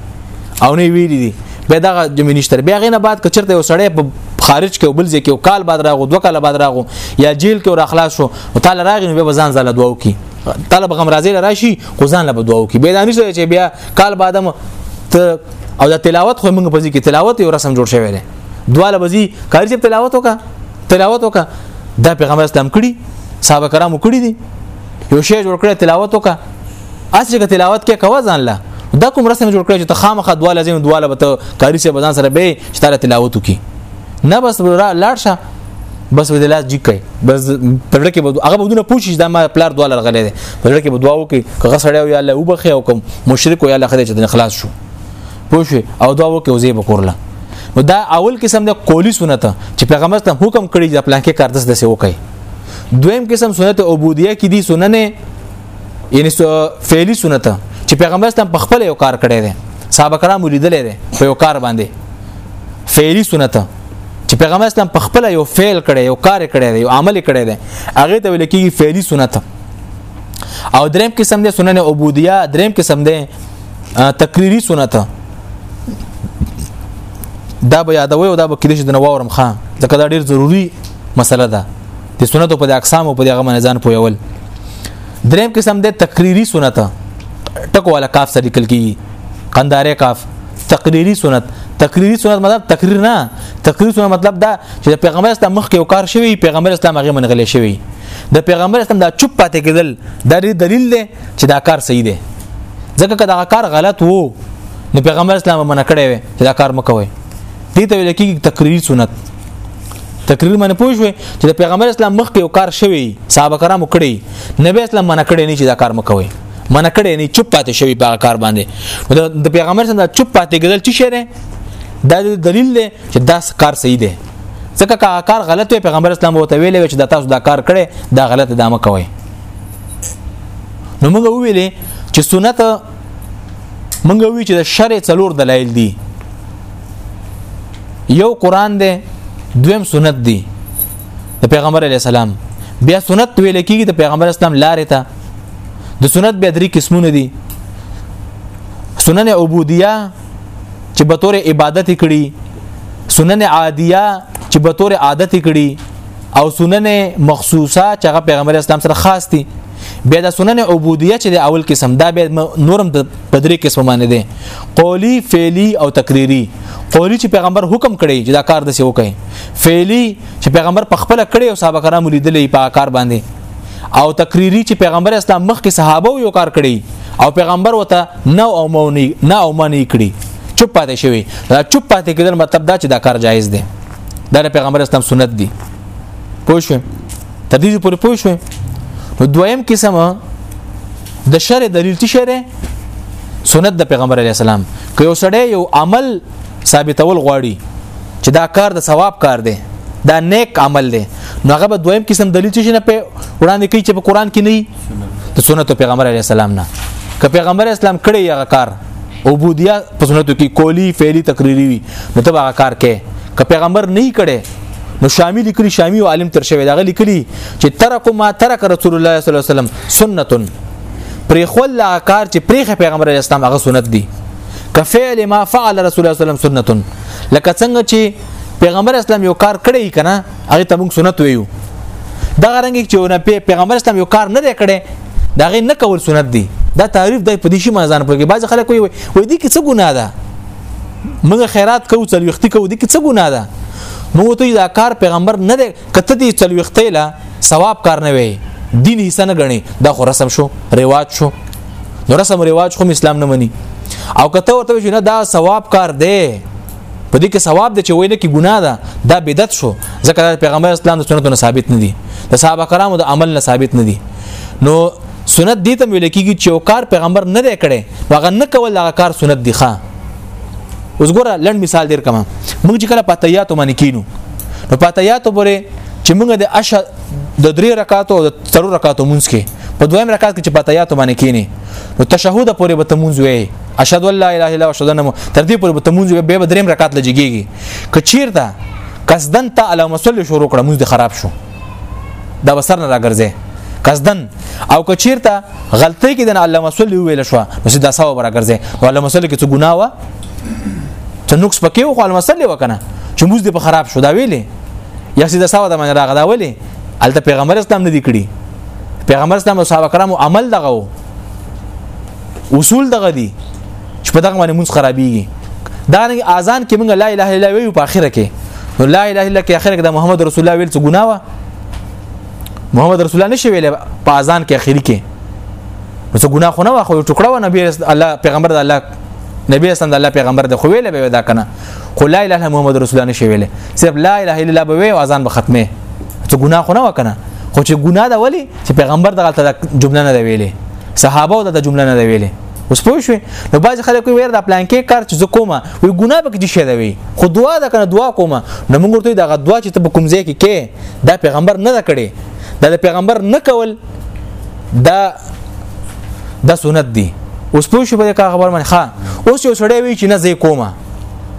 او نه ویلي دي به دغه جمع نشته بیا غینه بعد کچرته یو سړی په خارج کې وبل ځکه یو کال بعد راغو دوه کال بعد راغو یا جیل کې را خلاص شو او تعالی راغی نو به ځان زله دعا وکي طالب غم راځي راشي خو ځان له دعا وکي به دانش چې بیا کال بعد ته او د تلاوت خو موږ په ځکه تلاوت یو رسم جوړ شوی دی دعا لبزي کاری چې تلاوت وکا تلاوت وکا دا پیغمبر اسلام کړي صحابه کرامو کړي دي یو شی جوړ کړی تلاوت وکا اس چې تلاوت کې کوه ځان لا دا کوم رسم جوړ کړی چې ته خامخا دوا لازم دوا له بته کاری سي بزان سره به چې تعالی تلاوت وکي نه بس لاړ شه بس ودې لاس جی کوي بس پرړه کې بده هغه بدونه پوښیش دا ما پلار دوا لرغلې ده پرړه کې بدوا وکي هغه سړی یا الله وبخي او کوم مشرک یا الله خدای چې خلاص شو پوښي او دوا وکي او زی بکورله نو دا اول قسم د قولی سنت چې پیغمبر ته حکم کړی د پلان کې کاردس دسه وکي دویم قسم سنت عبودیه کې دي سننه یعنی فعلی سنت چې پیغمبر اسلام په خپل یو کار کړی دی صحابه کرام ولیدلې دی په یو کار باندې فعلی سنت چې پیغمبر اسلام په خپل یو فعل کړی یو کار کړی دی یو عمل کړی دی هغه ته ویل کېږي فعلی سنت او دریم قسم دی سنن عبودیه دریم قسم دی تقریری سنت دا به یادوي او دا به کېدې چې د نوورم خان ځکه دا ډیر ضروری مسله ده د سنتو په اقسام او په دغه باندې ځان پویول دریم قسم د تقریری سنت ټکو والا کاف سره لیکل کی قنداره کاف تقریری سنت تقریری سنت مطلب تقریر نه تقریری سنت مطلب دا چې پیغمبر اسلام مخ کې وکړ شوی پیغمبر اسلام هغه منغلې شوی د پیغمبر اسلام دا چوپ پاتې کېدل دا دلیل دی چې دا کار صحیح دی ځکه که دا کار غلط وو نو پیغمبر اسلام منع کړی وي چې دا کار مکوئ دې ته ویل کېږي تقریری سنت تقریر باندې پوه شوې چې د پیغمبر اسلام مخکې یو کار شوی صحابه کرامو کړی نبی اسلام منع کړی نه چې دا کار مکوي منع کړی نه چوپ پاتې شوی په کار باندې د پیغمبر اسلام دا چوپ پاتې ګدل چې شری دا دلیل دی چې دا کار صحیح دی ځکه که کار غلط وي پیغمبر اسلام وته ویلې چې دا تاسو دا کار کړی دا غلط دی ما کوي نو موږ ویلې چې سنت موږ وی چې د شرع څلور دلایل دي یو قران دی دویم سنت دی د پیغمبر علی السلام بیا سنت ویل کیږي د پیغمبر اسلام لارې ته د سنت بیا درې قسمونه دي سنن عبودیه چې به تور عبادت کړي سنن عادیه چې به تور عادت کړي او سنن مخصوصه چې هغه پیغمبر اسلام سره خاص دي بیا د سنن عبودیه چې د اول قسم دا بیا نورم د پدری قسم باندې دي قولی فعلی او تقریری قولی چې پیغمبر حکم کړی چې دا کار د څه وکړي فعلی چې پیغمبر په خپل کړی او صحابه کرام لیدلې په کار باندې او تقریری چې پیغمبر اسلام مخکې صحابه یو کار کړی او پیغمبر وته نه او مونی نه او مونی کړی چوپ پاتې شوی دا چوپ پاتې کېدل مطلب دا چې دا کار جایز دی دا پیغمبر اسلام سنت دی پوه شئ تر دې پورې پوه شو نو دویم قسم د شر دلیل څه شری سنت د پیغمبر علی السلام که یو سړی یو عمل ثابتول غواړي چې دا کار د ثواب کار دی دا نیک عمل دی نو هغه به دویم قسم دلیل چې نه په وړاندې کوي چې په قران کې نه د سنت پیغمبر علی السلام نه که پیغمبر اسلام کړی هغه کار عبودیه په سنتو کې کولی فعلی تقریری وي نو ته هغه کار کې که پیغمبر نه کړي نو شامی لیکلی شامی او عالم تر شوی دغه لیکلی چې ترک ما ترک رسول الله صلی الله علیه وسلم سنت پرې خل کار چې پرې پیغمبر اسلام هغه سنت دی کفعل ما فعل رسول الله صلی الله علیه وسلم سنت لکه څنګه چې پیغمبر اسلام یو کار کړی کنه هغه ته موږ سنت ویو دا غرنګ چې نه پیغمبر اسلام یو کار نه کړی دا غي نه کول سنت دی دا تعریف د پدیشي مازان پرګي بعض خلک وي وي دي کې څه ګناه ده موږ خیرات کوو څلوختي کوو دي کې څه ګناه ده نو ته دا کار پیغمبر نه دی کته دی چلوختې لا ثواب کار نه وي دین حصہ نه غني دا خو رسم شو رواج شو نو رسم رواج خو اسلام نه مني او کته ورته شو نه دا ثواب کار دی په دې کې ثواب دی چې وینه کې ګناه ده دا بدعت شو ځکه پیغمبر اسلام د سنتونو ثابت نه دي د صحابه کرامو د عمل نه ثابت نه دي نو سنت دي ته ویل کېږي چې یو کار پیغمبر نه دی کړی هغه نه کول هغه کار سنت دی ښه اوس ګوره لند مثال دیر کما موږ چې کله پاتیاتو باندې کینو نو پاتیاتو پورې چې موږ د اش د درې رکعاتو او د څلور رکعاتو مونږ کې په دویم رکعات کې چې پاتیاتو باندې کینی نو تشهود پورې به تمونځ وې اشهد ان لا اله الا الله اشهد ان تر دې پورې به تمونځ وې به دریم رکعات لږیږي کچیر دا قصدن ته علامه صلی شروع کړه مونږ خراب شو دا بسر نه راګرځي قصدن او کچیرته غلطی کې د علامه صلی ویل شو نو سیدا سوا راګرځي علامه صلی کې څه ګناه و ته نقص پکې و علامه صلی وکنه چې موږ دې په خراب شو دا ویلې یا سیدا سوا د من راغدا ویلې الته پیغمبر اسلام نه دی کړی پیغمبر اسلام او صحابه کرامو عمل دغه اصول دغه دي چې په دغه باندې مونږ خرابيږي دا نه اذان کې مونږ لا اله الا ویو په اخره کې نو لا اله الا کې اخره کې د محمد رسول الله ویل څه ګناه و محمد رسول الله نشي ویل په اذان کې اخري کې نو څه ګناه خو نه واخو ټکړه و نبی الله پیغمبر د الله نبی اسلام د الله پیغمبر د خو ویل به دا کنه خو لا اله الا محمد رسول الله نشي ویلې صرف لا اله الا الله به وي او اذان به ختمه ته ګناه خو نه وکنه خو چې ګناه دا ولی چې پیغمبر دغه ته جمله نه دی ویلې صحابه دغه جمله نه دی ویلې اوس پوه شو نو باز خلک ویر دا پلان کې کار چې کومه وی ګناه به کې شي دا وی خو دعا دا کنه دعا کومه نو موږ ورته دا دعا چې ته کوم ځای کې کې دا پیغمبر نه دا کړي دا پیغمبر نه کول دا دا سنت دی اوس پوه شو په کا خبر من ښا اوس یو سړی وی چې نه زی کومه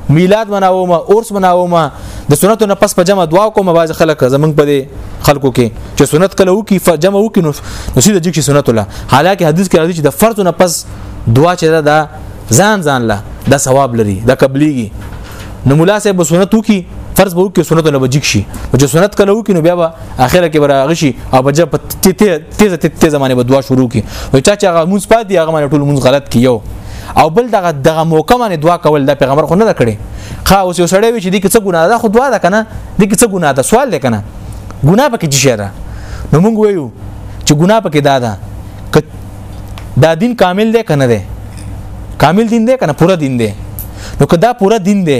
میلاد مناومه اورس مناومه د سنتو نه پس په جمع دعا کومه باز خلک زمنګ په دې خلکو کې چې سنت کله وکي جمع وکي نو سیده جګ شي سنت الله حالکه حدیث کې راځي چې د فرض نه پس دعا چې دا ځان ځان له دا ثواب لري دا قبليږي نو مولا صاحب به سنت وکي فرض به وکي سنت له بجیک شي او چې سنت کله وکي نو بیا به اخره کې براغ شي او بجا په تیزه تیزه تیزه باندې به دعا شروع کی او چا چې هغه مونږ پاتې هغه باندې ټول مونږ غلط کیو او بل دغه دغه موقع باندې دعا کول د پیغمبر خو نه کړي خا اوس یو سړی وي چې دې څه ګناه ده خو دعا ده کنه دې څه ګناه ده سوال ده کنه ګناه پکې څه ده نو مونږ وایو چې ګناه پکې دا ده دا دین کامل دی کنه دی کامل دین دی کنه پوره دین دی نو که دا پوره دین دی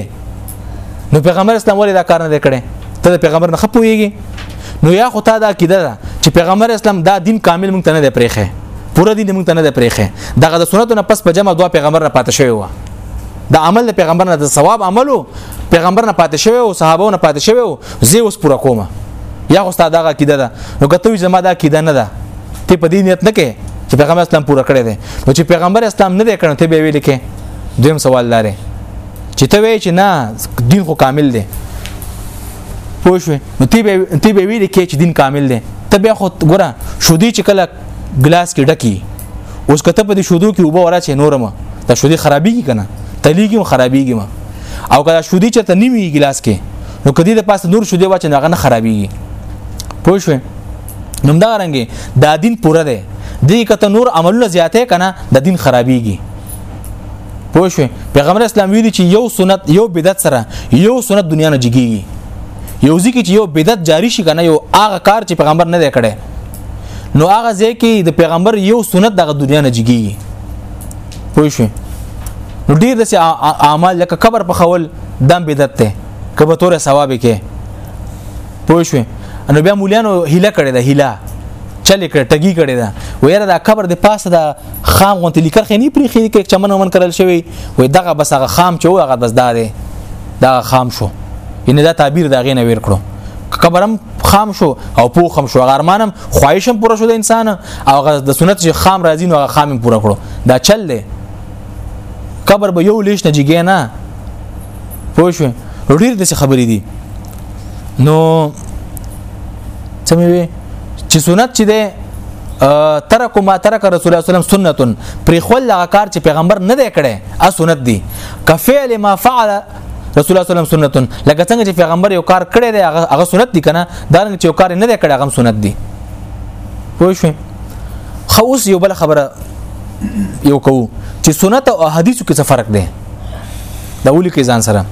نو پیغمبر اسلام ولې دا کار نه کړي ته د پیغمبر نه خپويږي نو یا خو تا دا عقیده ده چې پیغمبر اسلام دا دین کامل مونږ ته نه دی پرېخه پوره دین مونږ ته نه دی پرېخه دغه د سنتو نه پس په جمع دوا پیغمبر نه پاتې شوی و د عمل د پیغمبر نه د ثواب عملو پیغمبر نه پاتې شوی او صحابه نه پاتې شوی او زه اوس پوره کوم یا خو ستاسو دغه عقیده ده نو کته زما دا عقیده نه ده ته په دې نیت نه کې چې پیغمبر اسلام پوره کړی دی نو چې پیغمبر اسلام نه دی کړی ته به ویل کې دویم سوال لاره چې ته وایې چې نه دین خو کامل دی پوه شو نو تی به تی به ویل کې چې دین کامل دی ته بیا خو ګوره شودي چې کله ګلاس کې ډکی اوس کته په دې شودو کې وبو ورا چې نورمه دا شودي خرابېږي کنه تلیږي خرابېږي او کله شودي چرته نیوي ګلاس کې نو کدی د پاسه نور شودي واچ نه غنه خرابيږي پوه شو نو دا رنګي دا دین پوره دی دې کته نور عملونه زیاتې کنه د دین خرابيږي پوه شو پیغمبر اسلام ویلي چې یو سنت یو بدعت سره یو سنت دنیا نه جګیږي یو ځکه چې یو بدعت جاری شي کنه یو هغه کار چې پیغمبر نه دی کړی نو هغه ځکه د پیغمبر یو سنت دغه دنیا نه جګیږي پوه شئ نو ډیر د اعمال لکه قبر په خول دم بدعت ته کبه تور ثواب کې پوه شو نو بیا مولیانو هیله کړی دا هیله چل کړ ټګي کړی دا ویره دا قبر د پاسه دا خام غونته لیکر خنی پرې خې کې چمن ومن کړل شوی وې دغه بس هغه خام چې هغه بس دا دی دا خام شو ان دا تعبیر دا غینه ویل کړو قبرم خام شو او پوخم شو غرمانم خواهشم پوره شو د انسان او د سنت چې خام راځي نو خام پوره کړو دا چل دی قبر به یو لیش نه جګی نه پوه شو ډیر د خبرې دي نو سمې وي چې سنت چې ده ترک ما ترک رسول الله صلی الله علیه وسلم سنت پر خل هغه کار چې پیغمبر نه دی کړی ا سنت دی کفعل ما فعل رسول الله صلی الله علیه وسلم سنتون لکه څنګه چې پیغمبر یو کار کړی دی هغه هغه سنت دی کنه دا رنګ چې یو کار نه دی کړی هغه سنت دی پوه شئ خو اوس یو بل خبره یو کو چې سنت او حدیثو کې څه فرق دی دا ولي کې ځان سره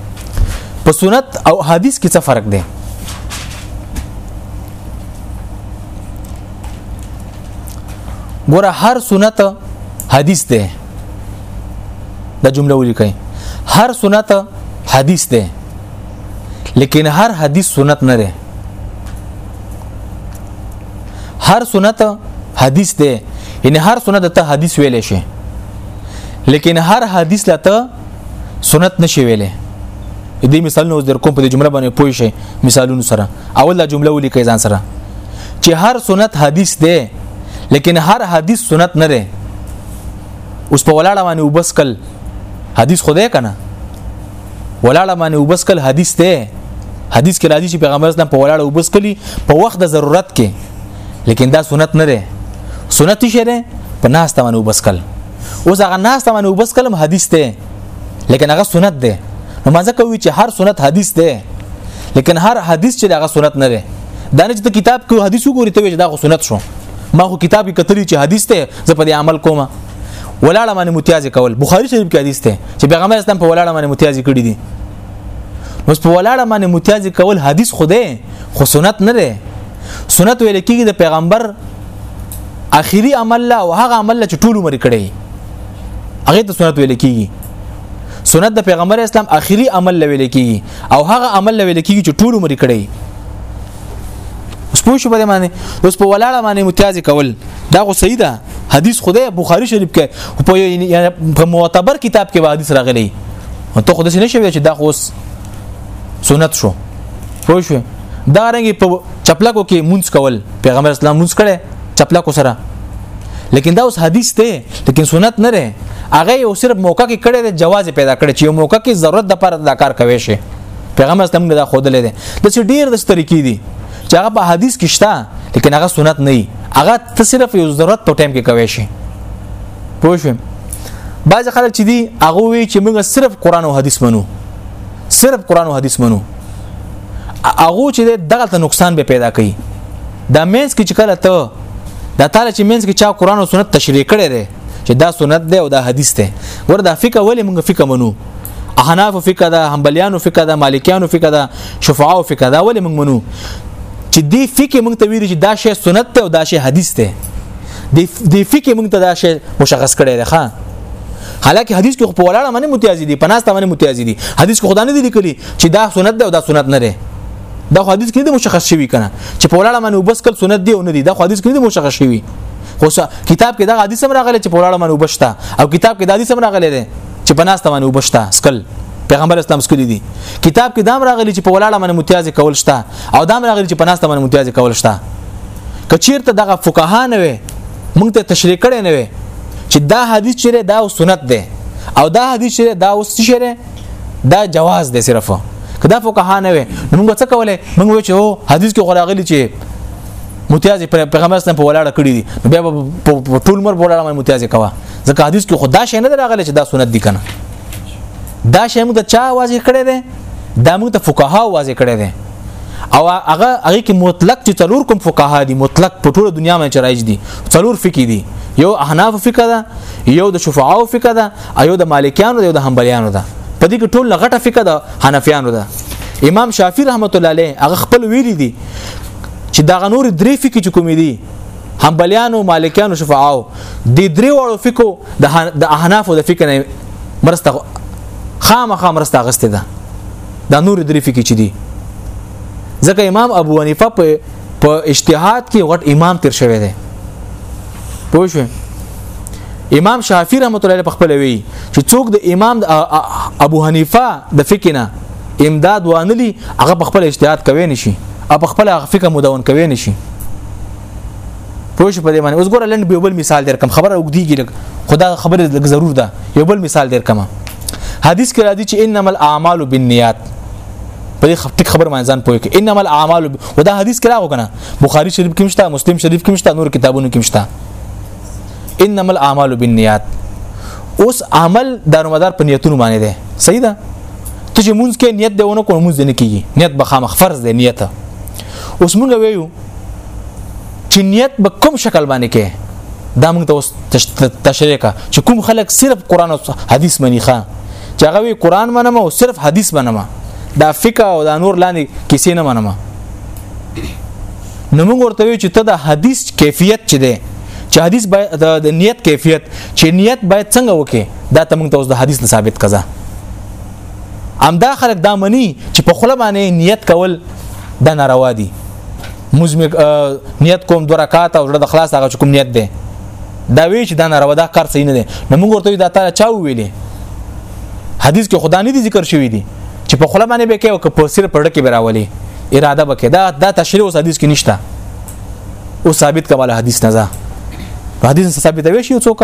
په سنت او حدیث کې څه فرق دی ګوره هر سنت حدیث دی دا جمله ولیکئ هر سنت حدیث ده لیکن هر حدیث سنت نه ده هر سنت حدیث ده یعنی هر سنت ته حدیث ویل شي لیکن هر حدیث لته سنت نشي ویلې دې مثال نو در کوم په جمله باندې پوي شي مثالونو سره اول دا جمله ولیکئ ځان سره چې هر سنت حدیث ده لیکن هر حدیث سنت نه ده اوس په ولاړه باندې وبسکل حدیث خدای کنه ولاړه باندې وبسکل حدیث ته حدیث کې راځي چې پیغمبر اسلام په ولاړه وبسکلی په وخت د ضرورت کې لیکن دا سنت نه ده سنت شي ده په ناس ته باندې وبسکل اوس هغه ناس ته باندې وبسکلم حدیث ته لیکن هغه سنت ده نو مزه کوي چې هر سنت حدیث ده لیکن هر حدیث چې هغه سنت نه ده دا نه چې کتاب کې حدیث وګوري ته دا سنت شو ما خو کتاب کې کتلی چې حدیث ته زه په دې عمل کوم ولاړه باندې متیازه کول بخاری شریف کې حدیث ته چې پیغمبر اسلام په ولاړه باندې متیازه کړی دي نو په ولاړه باندې متیازه کول حدیث خوده خو سنت نه ده سنت ویل کېږي د پیغمبر اخیری عمل لا او هغه عمل چې ټول عمر کړی هغه ته سنت ویل کېږي سنت د پیغمبر اسلام اخیری عمل ویل کېږي او هغه عمل ویل کېږي چې ټول عمر کړی اوس پوه شو په دې معنی اوس په ولاړه معنی متیازي کول دا خو صحیح ده حدیث خدای بخاری شریف کې په یو معتبر کتاب کې حدیث راغلی ته خو داسې نشوي چې دا خو سنت شو پوه شو دا رنګ په چپلکو کې مونږ کول پیغمبر اسلام مونږ کړي چپلکو سره لیکن دا اوس حدیث دی لیکن سنت نه رې هغه یو صرف موقع کې کړي د جواز پیدا کړي چې یو موقع کې ضرورت د پر دا کار کوي شي پیغمبر اسلام دا خود لري د څه ډیر د طریقې دي چې هغه په حدیث کې شته لیکن هغه سنت نه وي هغه ته صرف یو ضرورت په ټایم کې کوي شي پوه شئ بعض خلک چې دي هغه وی چې موږ صرف قران او حدیث منو صرف قران او حدیث منو هغه چې دغه ته نقصان به پیدا کوي دا مینس کې چې کله ته دا تعالی چې مینس کې چا قران او سنت تشریح کړي چې دا سنت دی او دا حدیث دی ور دا فقہ ولې موږ فقہ منو احناف فقہ دا حنبلیانو فقہ دا مالکیانو فقہ دا شفعاو فقہ دا ولې موږ منو چې دی فقہ موږ ته ویل چې دا شی سنت دی او دا شی حدیث دی دی فقہ موږ ته دا شی مشخص کړی دی ښا حالکه حدیث کې په ولاړه باندې متیازي دي په ناسته باندې متیازي دي حدیث کې خدای نه دی لیکلی چې دا سنت دی او دا سنت نه دی دا حدیث کې د مشخص شوی کنه چې په ولاړه باندې وبس کل سنت دی او نه دی دا حدیث کې د مشخص شوی خو کتاب کې دا حدیث هم راغلی چې پولاړه منو بشتا او کتاب کې دا حدیث هم راغلی دی چې پناسته منو بشتا سکل پیغمبر اسلام سکلی دي کتاب کې دام راغلی چې په ولاړه من متیاز کول شته او دام راغلی چې پناسته من متیاز کول شته کچیرته دغه فقها نه وي مونږ ته تشریح کړي نه وي چې دا حدیث چیرې دا سنت ده او دا حدیث چیرې دا اوس چیرې دا جواز ده صرف کدا فقها نه وي موږ څه کولای موږ چې حدیث کې غراغلی چې متیازي پیغمبر اسلام په ولاړه کړی دي بیا په ټول مر بولاړه مې متیازي کوا ځکه حدیث کې خدا شې نه راغلی چې دا سنت دي کنه دا شې موږ ته چا واځي کړی دی دا موږ ته فقها واځي کړی دی او هغه هغه کې مطلق چې څلور کوم فقها دي مطلق په ټوله دنیا باندې چرایج دي څلور فقې دي یو احناف فقہ ده یو د شفعاو فقہ ده ایو د مالکیانو یو د حنبلیانو ده په دې کې ټول غټه فقہ ده حنفیانو ده امام شافعی رحمت الله علیه هغه خپل ویلي دي چې دغه نور درې فقې چې کومې دي حنبلیانو مالکیانو شفعاو د درې وړو فقو د احناف د فقې نه مرسته خامخا مرسته غسته ده دا نور درې فقې چې دي ځکه امام ابو حنیفه په په اجتهاد کې غټ امام تیر شوی دی پوه شو امام شافعی رحمت الله علیه په خپل وی چې څوک د امام د ابو حنیفه د فقې نه امداد وانلی هغه په خپل اجتهاد کوي نشي او په خپل فکر مدون کوي نشي پوه شو په دې باندې اوس ګوره لند به بل مثال درکم خبره وګدیږي لګ خدا خبره لګ ضرور ده یو بل مثال درکم حدیث کې راځي چې انما الاعمال بالنیات په دې ټیک خبر باندې ځان پوهه کې انما الاعمال ودا حدیث کې راغو کنه بخاری شریف کې مشته مسلم شریف کې مشته نور کتابونو کې مشته انما الاعمال بالنیات اوس عمل دارومدار په نیتونو باندې ده صحیح ده ته چې مونږ کې نیت دیونه کوو مونږ نه کیږي نیت به خامخ فرض دی نیت اوس مونږ ویو چې نیت به کوم شکل باندې کې دا مونږ ته اوس تشریح کا چې کوم خلک صرف قران او حدیث منی ښا چې هغه وی قران منم او صرف حدیث منم دا فقہ او دا نور لاندې کیسې نه منم نو موږ ورته وی چې ته د حدیث کیفیت چې ده چې حدیث د نیت کیفیت چې نیت باید څنګه وکې دا ته موږ ته اوس د حدیث نه ثابت کزا امدا خلک دا مني چې په خله باندې نیت کول دا ناروا دي مزم نیت کوم دوه رکعات او د خلاص هغه کوم نیت ده دا وی چې دا ناروا دا کار صحیح نه ده نو موږ ورته دا تعالی چا ویلې حدیث کې خدا نه دي ذکر شوی دي چې په خله باندې به کې او په سر پړ کې براولي اراده وکړه دا دا تشریح اوس حدیث کې نشته او ثابت کمال حدیث نه ده حدیث ثابتوي شي څوک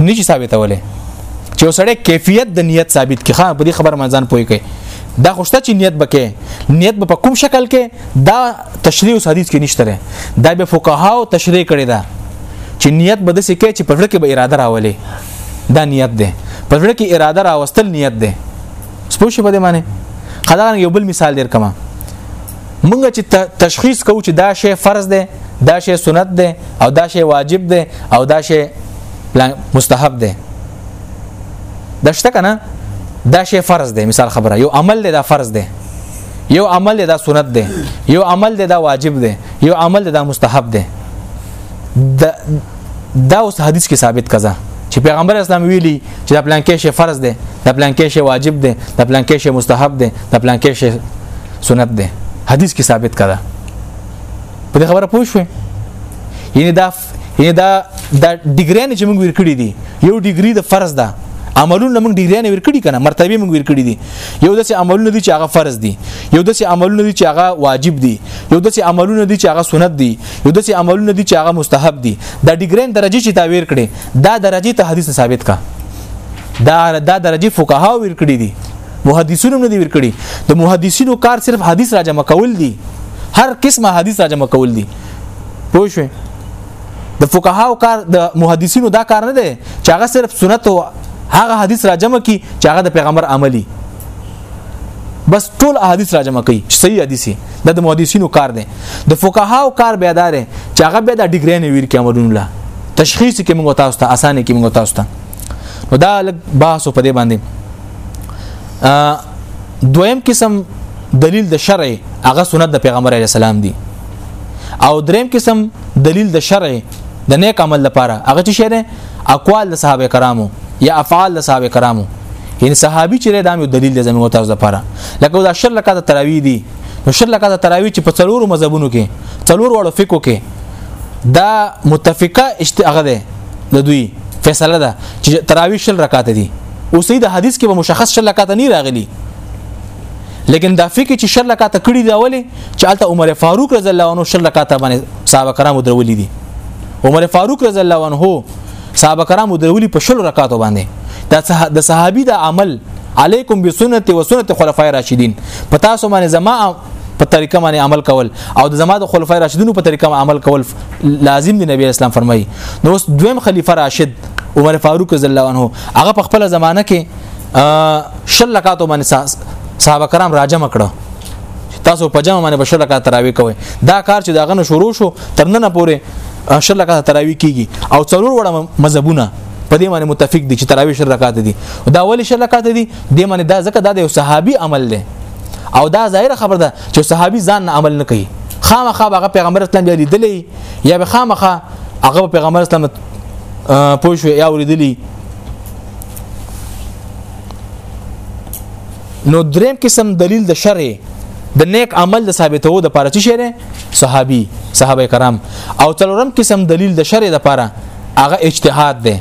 نشي ثابتوله چې وسړی کیفیت د نیت ثابت کی ښه په دې خبر منځان پوي کوي دا خوشته چې نیت بکې نیت به په کوم شکل کې دا تشریح او حدیث کې نشته دا به فقها او تشریح کړي دا چې نیت به د څه کې چې په ورکه به اراده راولي دا نیت ده په ځړه کې اراده راوستل نیت ده سپوږ شي په دې معنی خدای یو بل مثال ډیر کما مونږ چې تشخیص کوو چې دا شی فرض دی دا شی سنت دی او دا شی واجب دی او دا شی مستحب دی دا شته کنه دا شی فرض دی مثال خبره یو عمل دی دا فرض دی یو عمل دی دا سنت دی یو عمل دی دا واجب دی یو عمل دی دا مستحب دی دا دا اوس حدیث کې ثابت کزا چې پیغمبر اسلام ویلي چې دا پلان کې شی فرض دی دا پلان کې شی واجب دی دا پلان کې شی مستحب دی دا پلان کې شی سنت دی حدیث کې ثابت کړه په دې خبره پوه شوې یعنی دا یعنی دا دا ډیګری نه چې موږ ورکړي دي یو ډیګری د فرض ده عملونه موږ ډیګری نه ورکړي کنه مرتبه موږ ورکړي دي یو داسې عملونه دي چې هغه فرض دي یو داسې عملونه دي چې هغه واجب دي یو داسې عملونه دي چې هغه سنت دي یو داسې عملونه دي چې هغه مستحب دي دا ډیګری درجه چې تا ور کړي دا درجه ته حدیث ثابت کا دا دا درجه فقها ور کړی دي محدثینو نه دي ور کړی د محدثینو کار صرف حدیث را جمع کول دي هر قسمه حدیث را جمع کول دي پوه شئ د فقهاو کار د محدثینو دا کار نه دی چې هغه صرف سنت او هغه حدیث را جمع کی چې هغه د پیغمبر عملی بس ټول احادیث راجمع کوي صحیح حدیثي دا د محدثینو کار دی د فقهاو کار بیا دار چې هغه بیا د ډیګری نه ویر کې امرون الله تشخیص کې موږ تاسو ته اسانه کې موږ تاسو ته نو دا لږ بحث په دې باندې دویم قسم دلیل د شرع هغه سنت د پیغمبر علی السلام دی او دریم قسم دلیل د شرع د نیک عمل لپاره هغه څه شه اقوال د صحابه کرامو یا افعال د صحابه کرامو یعنی صحابي چې دا یو دلیل دی زموږ تاسو لپاره لکه دا شر لکه د تراوی دی نو شر لکه د تراوی چې په څلورو مذهبونو کې څلور وړو فقو کې دا متفقه اشتغه ده د دوی فیصله ده چې تراوی شل رکعات دي اوس د حدیث کې به مشخص شل رکعات نه راغلي لیکن دا فکر چې شل رکعات کړی دا ولې چې الته عمر فاروق رضی الله عنه شل رکعات باندې صحابه کرامو درولې دي عمر فاروق رضی الله عنه صحابه کرامو درولي په شل رکعاتو باندې دا د صحابي د عمل علیکم بسنت و سنت خلفای راشدین په تاسو باندې زما په طریقه باندې عمل کول او د زما د خلفای راشدینو په طریقه عمل کول لازم دی نبی اسلام فرمایي نو اوس دویم خلیفہ راشد عمر فاروق رضی الله عنه هغه په خپل زمانہ کې شل لکاتو باندې صحابه کرام راجم کړو چې تاسو په جمع باندې بشل کا تراوی کوي دا کار چې داغه شروع شو تر نن پورې شل کا تراوی کیږي او څلور وړه مذهبونه په دې باندې متفق دي چې تراوی شل رکعات دي دا ولې شل رکعات دي د باندې دا ځکه دا د صحابي عمل دی او دا ظاهره خبر ده چې صحابي ځان عمل نه کوي خامخا هغه پیغمبر اسلام بیا لیدلی یا به خامخا هغه پیغمبر اسلام پوه شو یا ولیدلی نو دریم قسم دلیل د شرع د نیک عمل د ثابتو د پاره چې شری صحابي صحابه کرام او څلورم قسم دلیل د شرع د پاره هغه اجتهاد دی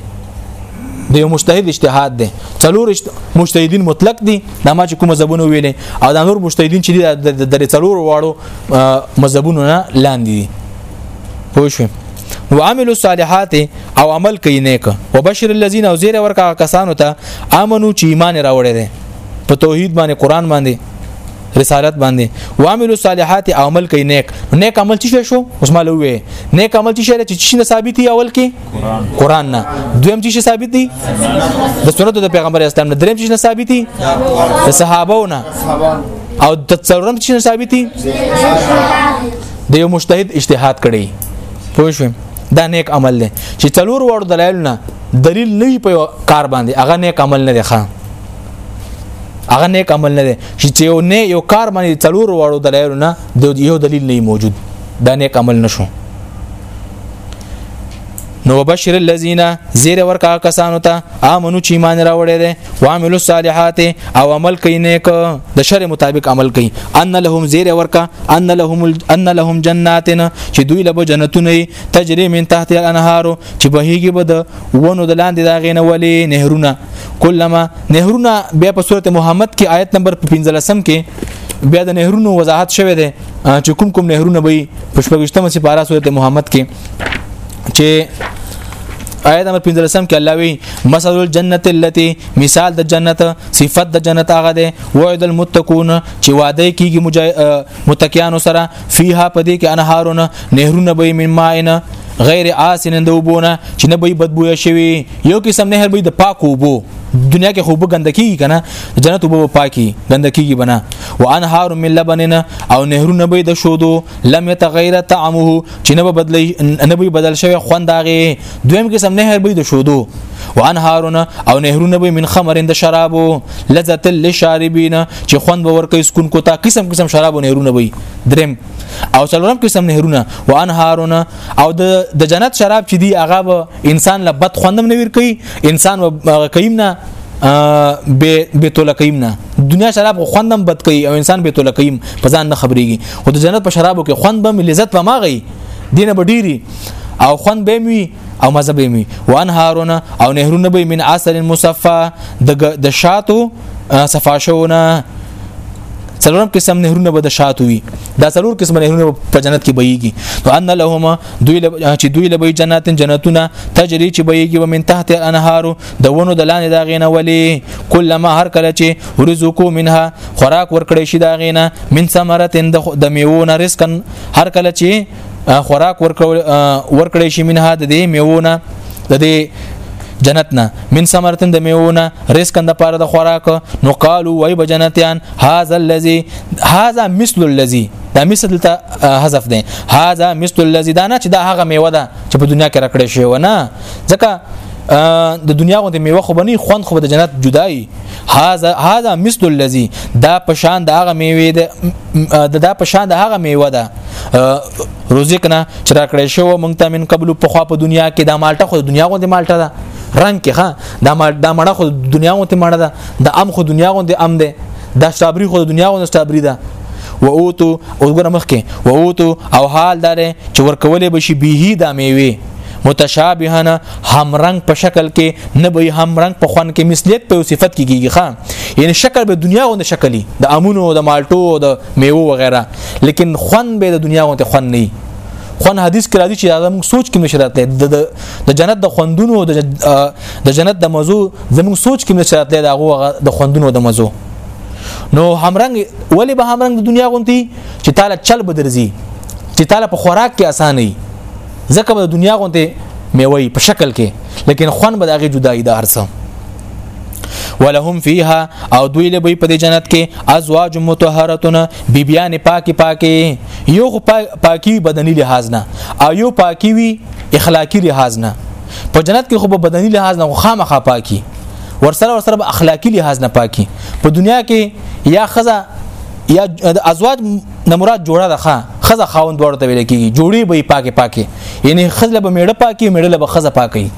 د یو مجتهد اجتهاد دی څلور مجتهدین مطلق دي دا ما چې کوم مذهبونه ویلې او دا نور مجتهدین چې د څلور واړو مذهبونو نه لاندې دي پوه شئ وعمل الصالحات او عمل کوي نیک وبشر الذين او زیر ورکا کسانو ته امنو چې ایمان راوړی دي په توحید باندې قران باندې رسالت باندې وعمل الصالحات او عمل کوي نیک نیک عمل څه شو اوس مالو وي نیک عمل څه شي چې څه ثابت دی اول کې قران قران نه دویم څه ثابت دی د سنت د پیغمبر اسلام نه دریم څه ثابت دی د صحابهونه او د څلورم څه ثابت دی د یو مجتهد اجتهاد کړي پوه شو دا نیک عمل دی چې څلور وړو دلایل نه دلیل نه په کار باندې هغه نیک عمل نه دی ښه هغه نیک عمل نه دی چې یو نه یو کار باندې څلور وړو دلایل نه یو دلیل نه موجود دا نیک عمل نشو نو بشر الذين زیر ورکا کسانو ته امنو چې ایمان راوړی دي او عملو الصالحات او عمل کوي نیک د شر مطابق عمل کوي ان لهم زیر ورکا ان لهم ان لهم جنات چې دوی له جنتونه تجري من تحت الانهار چې بهيږي بد ونو د لاندې دا غینه ولي نهرونه کلمه نهرونه بیا په صورت محمد کې آیت نمبر 15 کې بیا د نهرونو وضاحت شوه دی چې کوم کوم نهرونه به په شپږشتمه سپاره سورته محمد کې چې آیت نمبر 15 سم کې الله وی مثل الجنت التي مثال د جنت صفت د جنت هغه ده وعد المتقون چې وعده کیږي متقینو سره فیها پدې کې انهارونه نهرونه به من ماینه غیر آسن د وبونه چې نه به بدبوې شوی یو قسم نهر به د پاکو وبو دنیا کې خوب ګندکی کنه د جنت وبو پاکي ګنده کیږي بنا وانهار من لبننا او نهرونه به د شودو لم يتغير طعمه چې نه بدلی نه به بدل شوی خوند هغه دویم قسم نهر به د شودو وانهارونه او نهرونه به من خمر د شرابو لذت للشاربین چې خوند به ورکه سکون کو تا قسم قسم شرابو نهرونه به درم او څلورم قسم نهرونه وانهارونه او د جنت شراب چې دی هغه انسان له بد خوندم نه ور کوي انسان و کيم نه به به تلقیم نه دنیا شراب خوندم بد کوي او انسان به تلقیم په ځان نه خبريږي خو د جنت په شرابو کې خوند به لذت به ماغي دینه به ډيري او خوند به وي او مزه به وي وانهارونه او نهرونه به من عسل مصفى د شاتو صفاشونه څلورم قسم نهرونه به د شاتو وي دا څلور قسم نهرونه په جنت کې بهيږي نو ان لهما دوی چې دوی له جنات جنتونه تجري چې بهيږي ومن تحت الانهار د ونو د لاندې دا غینه ولی کلمه هر کله چې رزقو منها خوراک ورکړې شي دا غینه من ثمرت د میوونه رزقن هر کله چې خوراک ورکړې شي منها د دې میوونه د دې جنت نه من ثمرتن د میوونه رزق د پاره د خوراک نو قالو وای به جنتیان هاذا الذی هاذا مثل الذی دا مثل ته حذف دی هاذا مثل الذی دا نه چې دا هغه میوه ده چې په دنیا کې راکړې شوی و نه ځکه د دنیا غوندې میوه خو بني خوند خو د جنت جدای هاذا هاذا مثل الذي دا پشان د هغه میوه ده دا پشان د هغه میوه ده روزقنا چې را کړې شو مونږ ته من قبل په خوا په دنیا کې د مالټه خو د دنیا غوندې مالټه ده رنگ کې ها دا مال دا مړه خو د دنیا غوندې مړه ده د ام خو دنیا غوندې ام ده دا شابري خو د دنیا غوندې شابري ده و اوتو او ګره مخکې و اوتو او حال دار چې ورکولې بشي به دا میوه متشابهانه همرنګ په شکل کې نه به همرنګ په خوان کې مثلیت په صفت کې کیږي ښا یعنی شکل به دنیا غونډه شکلی د امونو د مالټو د میوه وغیرہ لیکن خوان به د دنیا غونډه خوان نه خوان حدیث کې راځي چې دا موږ سوچ کې نشرات دی د جنت د خوندونو د جنت د مزو زموږ سوچ کې نشرات دی دا غو د خوندونو د مزو نو همرنګ ولی به همرنګ د دنیا غونتی چې تعالی چل بدرزي چې تعالی په خوراک کې اسانه ځکه به د دنیا غونته میوي په شکل کې لیکن خوان به دغه جدای د هرڅه ولهم فیها او دوی له به په جنت کې ازواج متطهرتون بیبیان پاکي پاکي یو پاکي بدني لحاظ نه او یو پاکي وی اخلاقی لحاظ نه په جنت کې خو په بدني لحاظ نه خامخا پاکي ورسره ورسره په اخلاقی لحاظ نه پاکي په دنیا کې یا خزه یا ازواج نه مراد جوړه ده ښه خزه خاوند ورته ته ویل کیږي جوړي به پاکه پاکه یعنی خزله به میړه پاکي میړه به خزه پاکي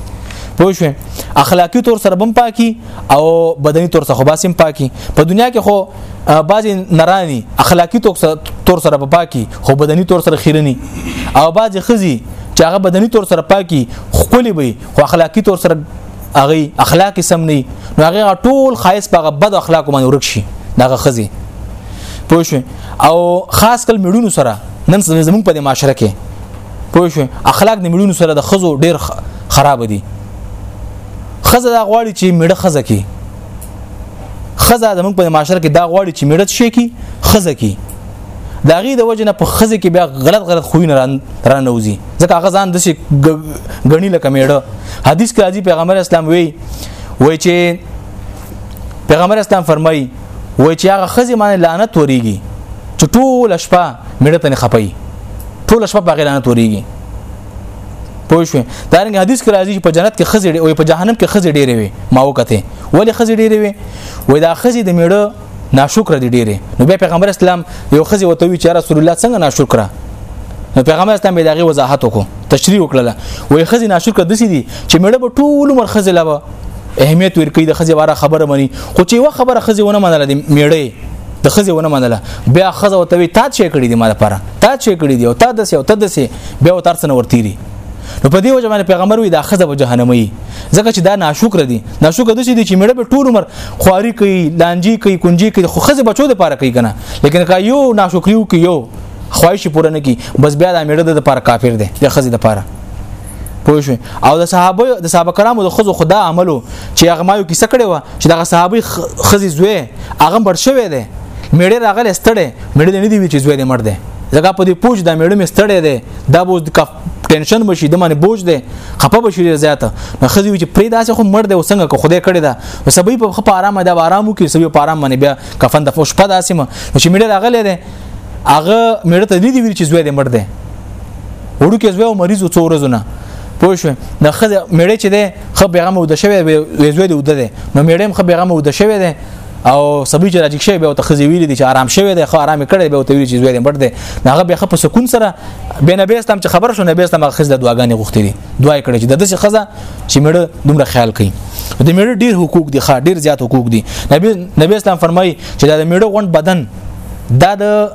پوه شو اخلاقی طور سره بم پاکي او بدني طور سره خو باسم پاکي په دنیا کې خو بعضی نرانی اخلاقی طور سره په پاکي خو بدني طور سره خیرني او بعضی خزي چې هغه بدني طور سره پاکي خولي وي خو اخلاقی طور سره هغه اخلاق سم نه نو هغه ټول خایس په بد اخلاق باندې ورک شي دغه خزي پوه شو او خاص کل میډونو سره نن زمونږ په معاشره کې پوه شو اخلاق د میډونو سره د خزو ډیر خراب دي خزه دا غواړي چې میډه خزه کې خزه زمونږ په معاشره کې دا غواړي چې میډه شي کې خزه کې دا غي د وجنه په خزه کې بیا غلط غلط خوینه رانوزي ځکه هغه ځان د شي غنی لکه میړه حدیث کې راځي پیغمبر اسلام وی وای چې پیغمبر اسلام فرمایي وای چې هغه خزه باندې لعنت وريږي چې ټول شپه میړه ته نه خپي ټول شپه په لعنت وريږي پوه شو دا رنګ حدیث کې راځي چې په جنت کې خزې او په جهنم کې خزې ډېرې وي ما وکته ولې خزې ډېرې وي وای دا خزې د میړه ناشکر دي ډېری نو بیا پیغمبر اسلام یو خزي وته وی چې رسول الله څنګه ناشکر نو پیغمبر اسلام به دغه وضاحت وکړو تشریح وکړه وای خزي ناشکر دسی دي چې میړه به ټول عمر خزي لبا اهمیت ورکړي د خزي واره خبره مني خو چې و خبره خزي ونه منله دي میړه د خزي ونه منله بیا خزه وته وی تا چې کړی دي ما لپاره تا چې کړی دي او تا دسه او تا دسه بیا وترسنه ورتيري نو په دې وجه باندې پیغمبر وی دا خزه به جهنمي ځکه چې دا ناشکر دي ناشکر دي چې میړه به ټول عمر خواري کوي لانجي کوي کنجي کوي خو خزه بچو د پاره کوي کنه لیکن که یو ناشکریو کې یو خواهش پوره نه کی بس بیا د امیره د لپاره کافر دی د خزه د لپاره پوه شو او د صحابه د صحابه کرامو د خزو خدا عملو چې هغه ما یو کیسه کړې و چې دغه صحابي خزي زوی هغه بر شوی دی میړه راغله ستړې میړه نه دی وی چې زوی دې مړ دی ځکه په دې پوج د میړه مې ستړې دی دا بوز ټینشن بشي د باندې بوج دی خپه بشي ډیر زیاته نو خزي چې پرې داسې خو مړ دی وسنګ کو خدای کړی دا سبي په خپه آرام دا آرامو کې سبي په آرام باندې بیا کفن د خوش په داسې ما چې میډه راغله ده هغه میډه ته دې ویل چې زوی دې مړ دی وړو کې زوی مریض و څو ورځونه پوه شو د خزه میډه چې ده خو بیغمه ود شوی وې زوی دې ود ده نو میډه هم خو بیغمه ود شوی ده او سبي چې راجک شوی به او تخزي ویلي دي چې آرام شوی دی خو آرام کړي به او ته ویلي چې زوی دې مړ دی هغه به خپ سکون سره به نه بیستم چې خبر شو نه بیستم هغه خزه دعاګانې غوښتې دي دعای کړي چې د دې خزه چې مړ دومره خیال کوي د مړ ډیر حقوق دي ښه ډیر زیات حقوق دي نبی نبی اسلام فرمایي چې د مړ غوند بدن دا د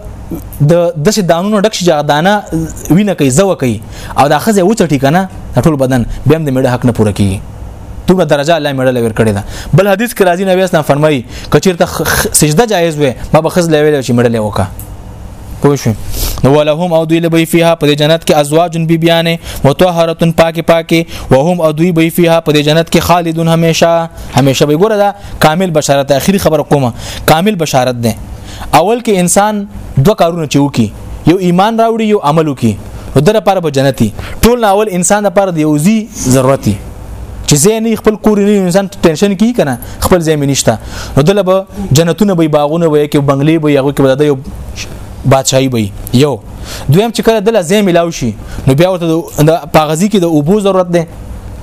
د دسه دانونو ډک شي دانه وینه کوي زو کوي او دا خزه وچټي کنه ټول بدن بیا هم د میړه حق نه پوره کوي دومره درجه الله مړه لور کړی دا بل حدیث کې راځي نبی اسلام فرمایي کچیرته سجده جایز وي ما به خزل ویل چې مړه لوکا پوه شو نو ولهم او دوی لبی فیها په جنت کې ازواج بی بیانه متطهره پاکه پاکه وهم او دوی بی فیها په جنت کې خالدون همیشه همیشه به ګوره دا کامل بشارت اخیری خبر کومه کامل بشارت ده اول کې انسان دوه کارونه چوکي یو ایمان راوړي یو عمل وکي ودر لپاره به جنتی ټول اول انسان لپاره د یوزي ضرورتي چې زه نه خپل کور نه انسان ټینشن کی کنه خپل ځای مې نشته نو دله به جنتونه به باغونه به کې بنگلې به یغو کې به د یو بادشاہي به یو دویم چې کله دله ځای ملاو شي نو بیا ورته د پاغزي کې د اوبو ضرورت ده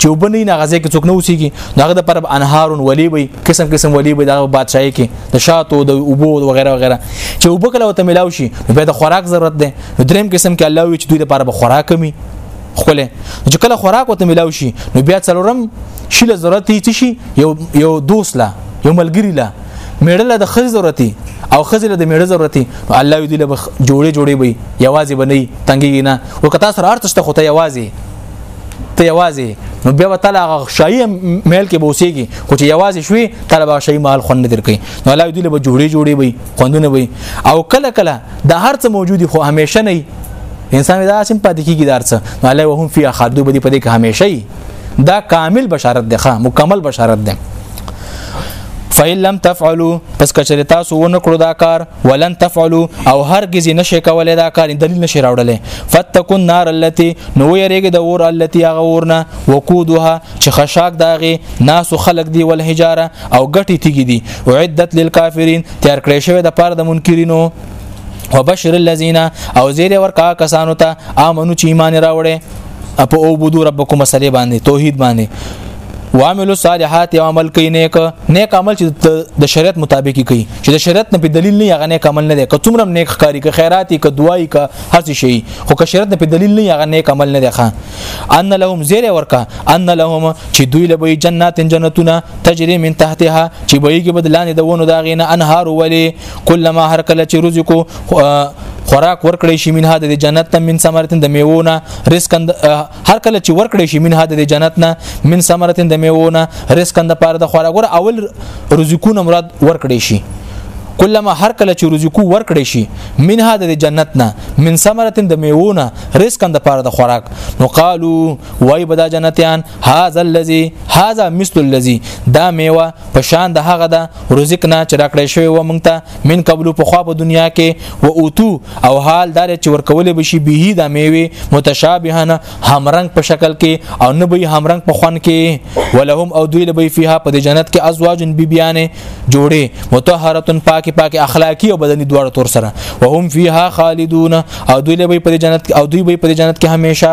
چې وب نه نه غزه کې څوک نه اوسېږي داغه د پر انهار ولي وي قسم قسم ولي وي د بادشاہي کې د شاتو د اوبو او غیره غیره چې وب کله وته ملاو شي نو به د خوراک ضرورت ده دریم قسم کې الله وي چې دوی لپاره به خوراک کمی خله چې کله خوراک وته ملاو شي نو بیا څلورم شي له ضرورت هیڅ شي یو یو دوست لا یو ملګری لا میړه د خځې ضرورت او خځې د میړه ضرورت الله دې له جوړې جوړې وي یوازې بنئ تنګي نه وکتا سره ارتش ته خو ته یوازې ته یوازې نو بیا به تعالی هغه شای مال کې بوسيږي خو چې یوازې شوي تعالی به شای مال خوند درکې نو الله دې له جوړې جوړې وي خوندونه وي او کله کله د هر څه موجودي خو همیشه نه انسان به داسې پاتې کیږي دارڅ نو الله وهم فی خالدو به دې پدې کې همیشئ دا کامل بشارت دی ښا مکمل بشارت دی فإن لم تفعلوا پس کچره تاسو و نکړو دا کار ولن تفعلوا او هرگز نشي کولای دا کار دلیل نشي راوړل فتقوا النار التي نو یریګ د اور التي هغه ورنه وقودها چې خشاک داغه ناس خلق دی ول حجاره او غټي تیګي دي وعدت للكافرين تیار کړی شوی د پاره د منکرینو وبشر الذين او زیر ورکا کسانو ته امنو چې ایمان راوړي اپ او بودو ربکم مسلې باندې توحید باندې وعملوا الصالحات او عمل کوي نیک نیک عمل چې د شریعت مطابق کوي چې د شریعت نه په دلیل نه هغه نیک عمل نه دی که څومره نیک خاري که خیراتي که دعای که هڅ شي خو که شریعت نه په دلیل نه هغه نیک عمل نه دی ښه ان لهم زیر ورکا ان لهم چې دوی له به جنات جنتونه تجري من تحتها چې به یې بدلانې د ونو داغې نه انهار ولي کله ما هر کله چې رزقو خوراک ورکړې شي منها د جنت ته من ثمرتن د میوونه رزق هر کله چې ورکړې شي منها د جنت نه من ثمرتن د میوونه رزق د پاره د خوراک ور اول رزقونه مراد ورکړې شي کلمه هر کله چې رزقو ورکړې شي منها د جنت نه من ثمرتن د میوونه رزق د پاره د خوراک نو قالو وای بدا جنتیان هاذا الذی هاذا مثل الذی دا میوه په شان د هغه د رزق نه چې راکړې شوی و مونږ ته من قبل په خوا په دنیا کې و اوتو او حال دار چې ورکول به شي به د میوه متشابهانه همرنګ په شکل کې او نه به همرنګ په خوان کې ولهم او دوی لبی فیها په جنت کې ازواجن بیبیانه جوړې متطهرتن پاکي پاکي اخلاقی او بدني دواړو تور سره وهم فیها خالدون او دوی لبی په جنت او دوی به په جنت کې همیشه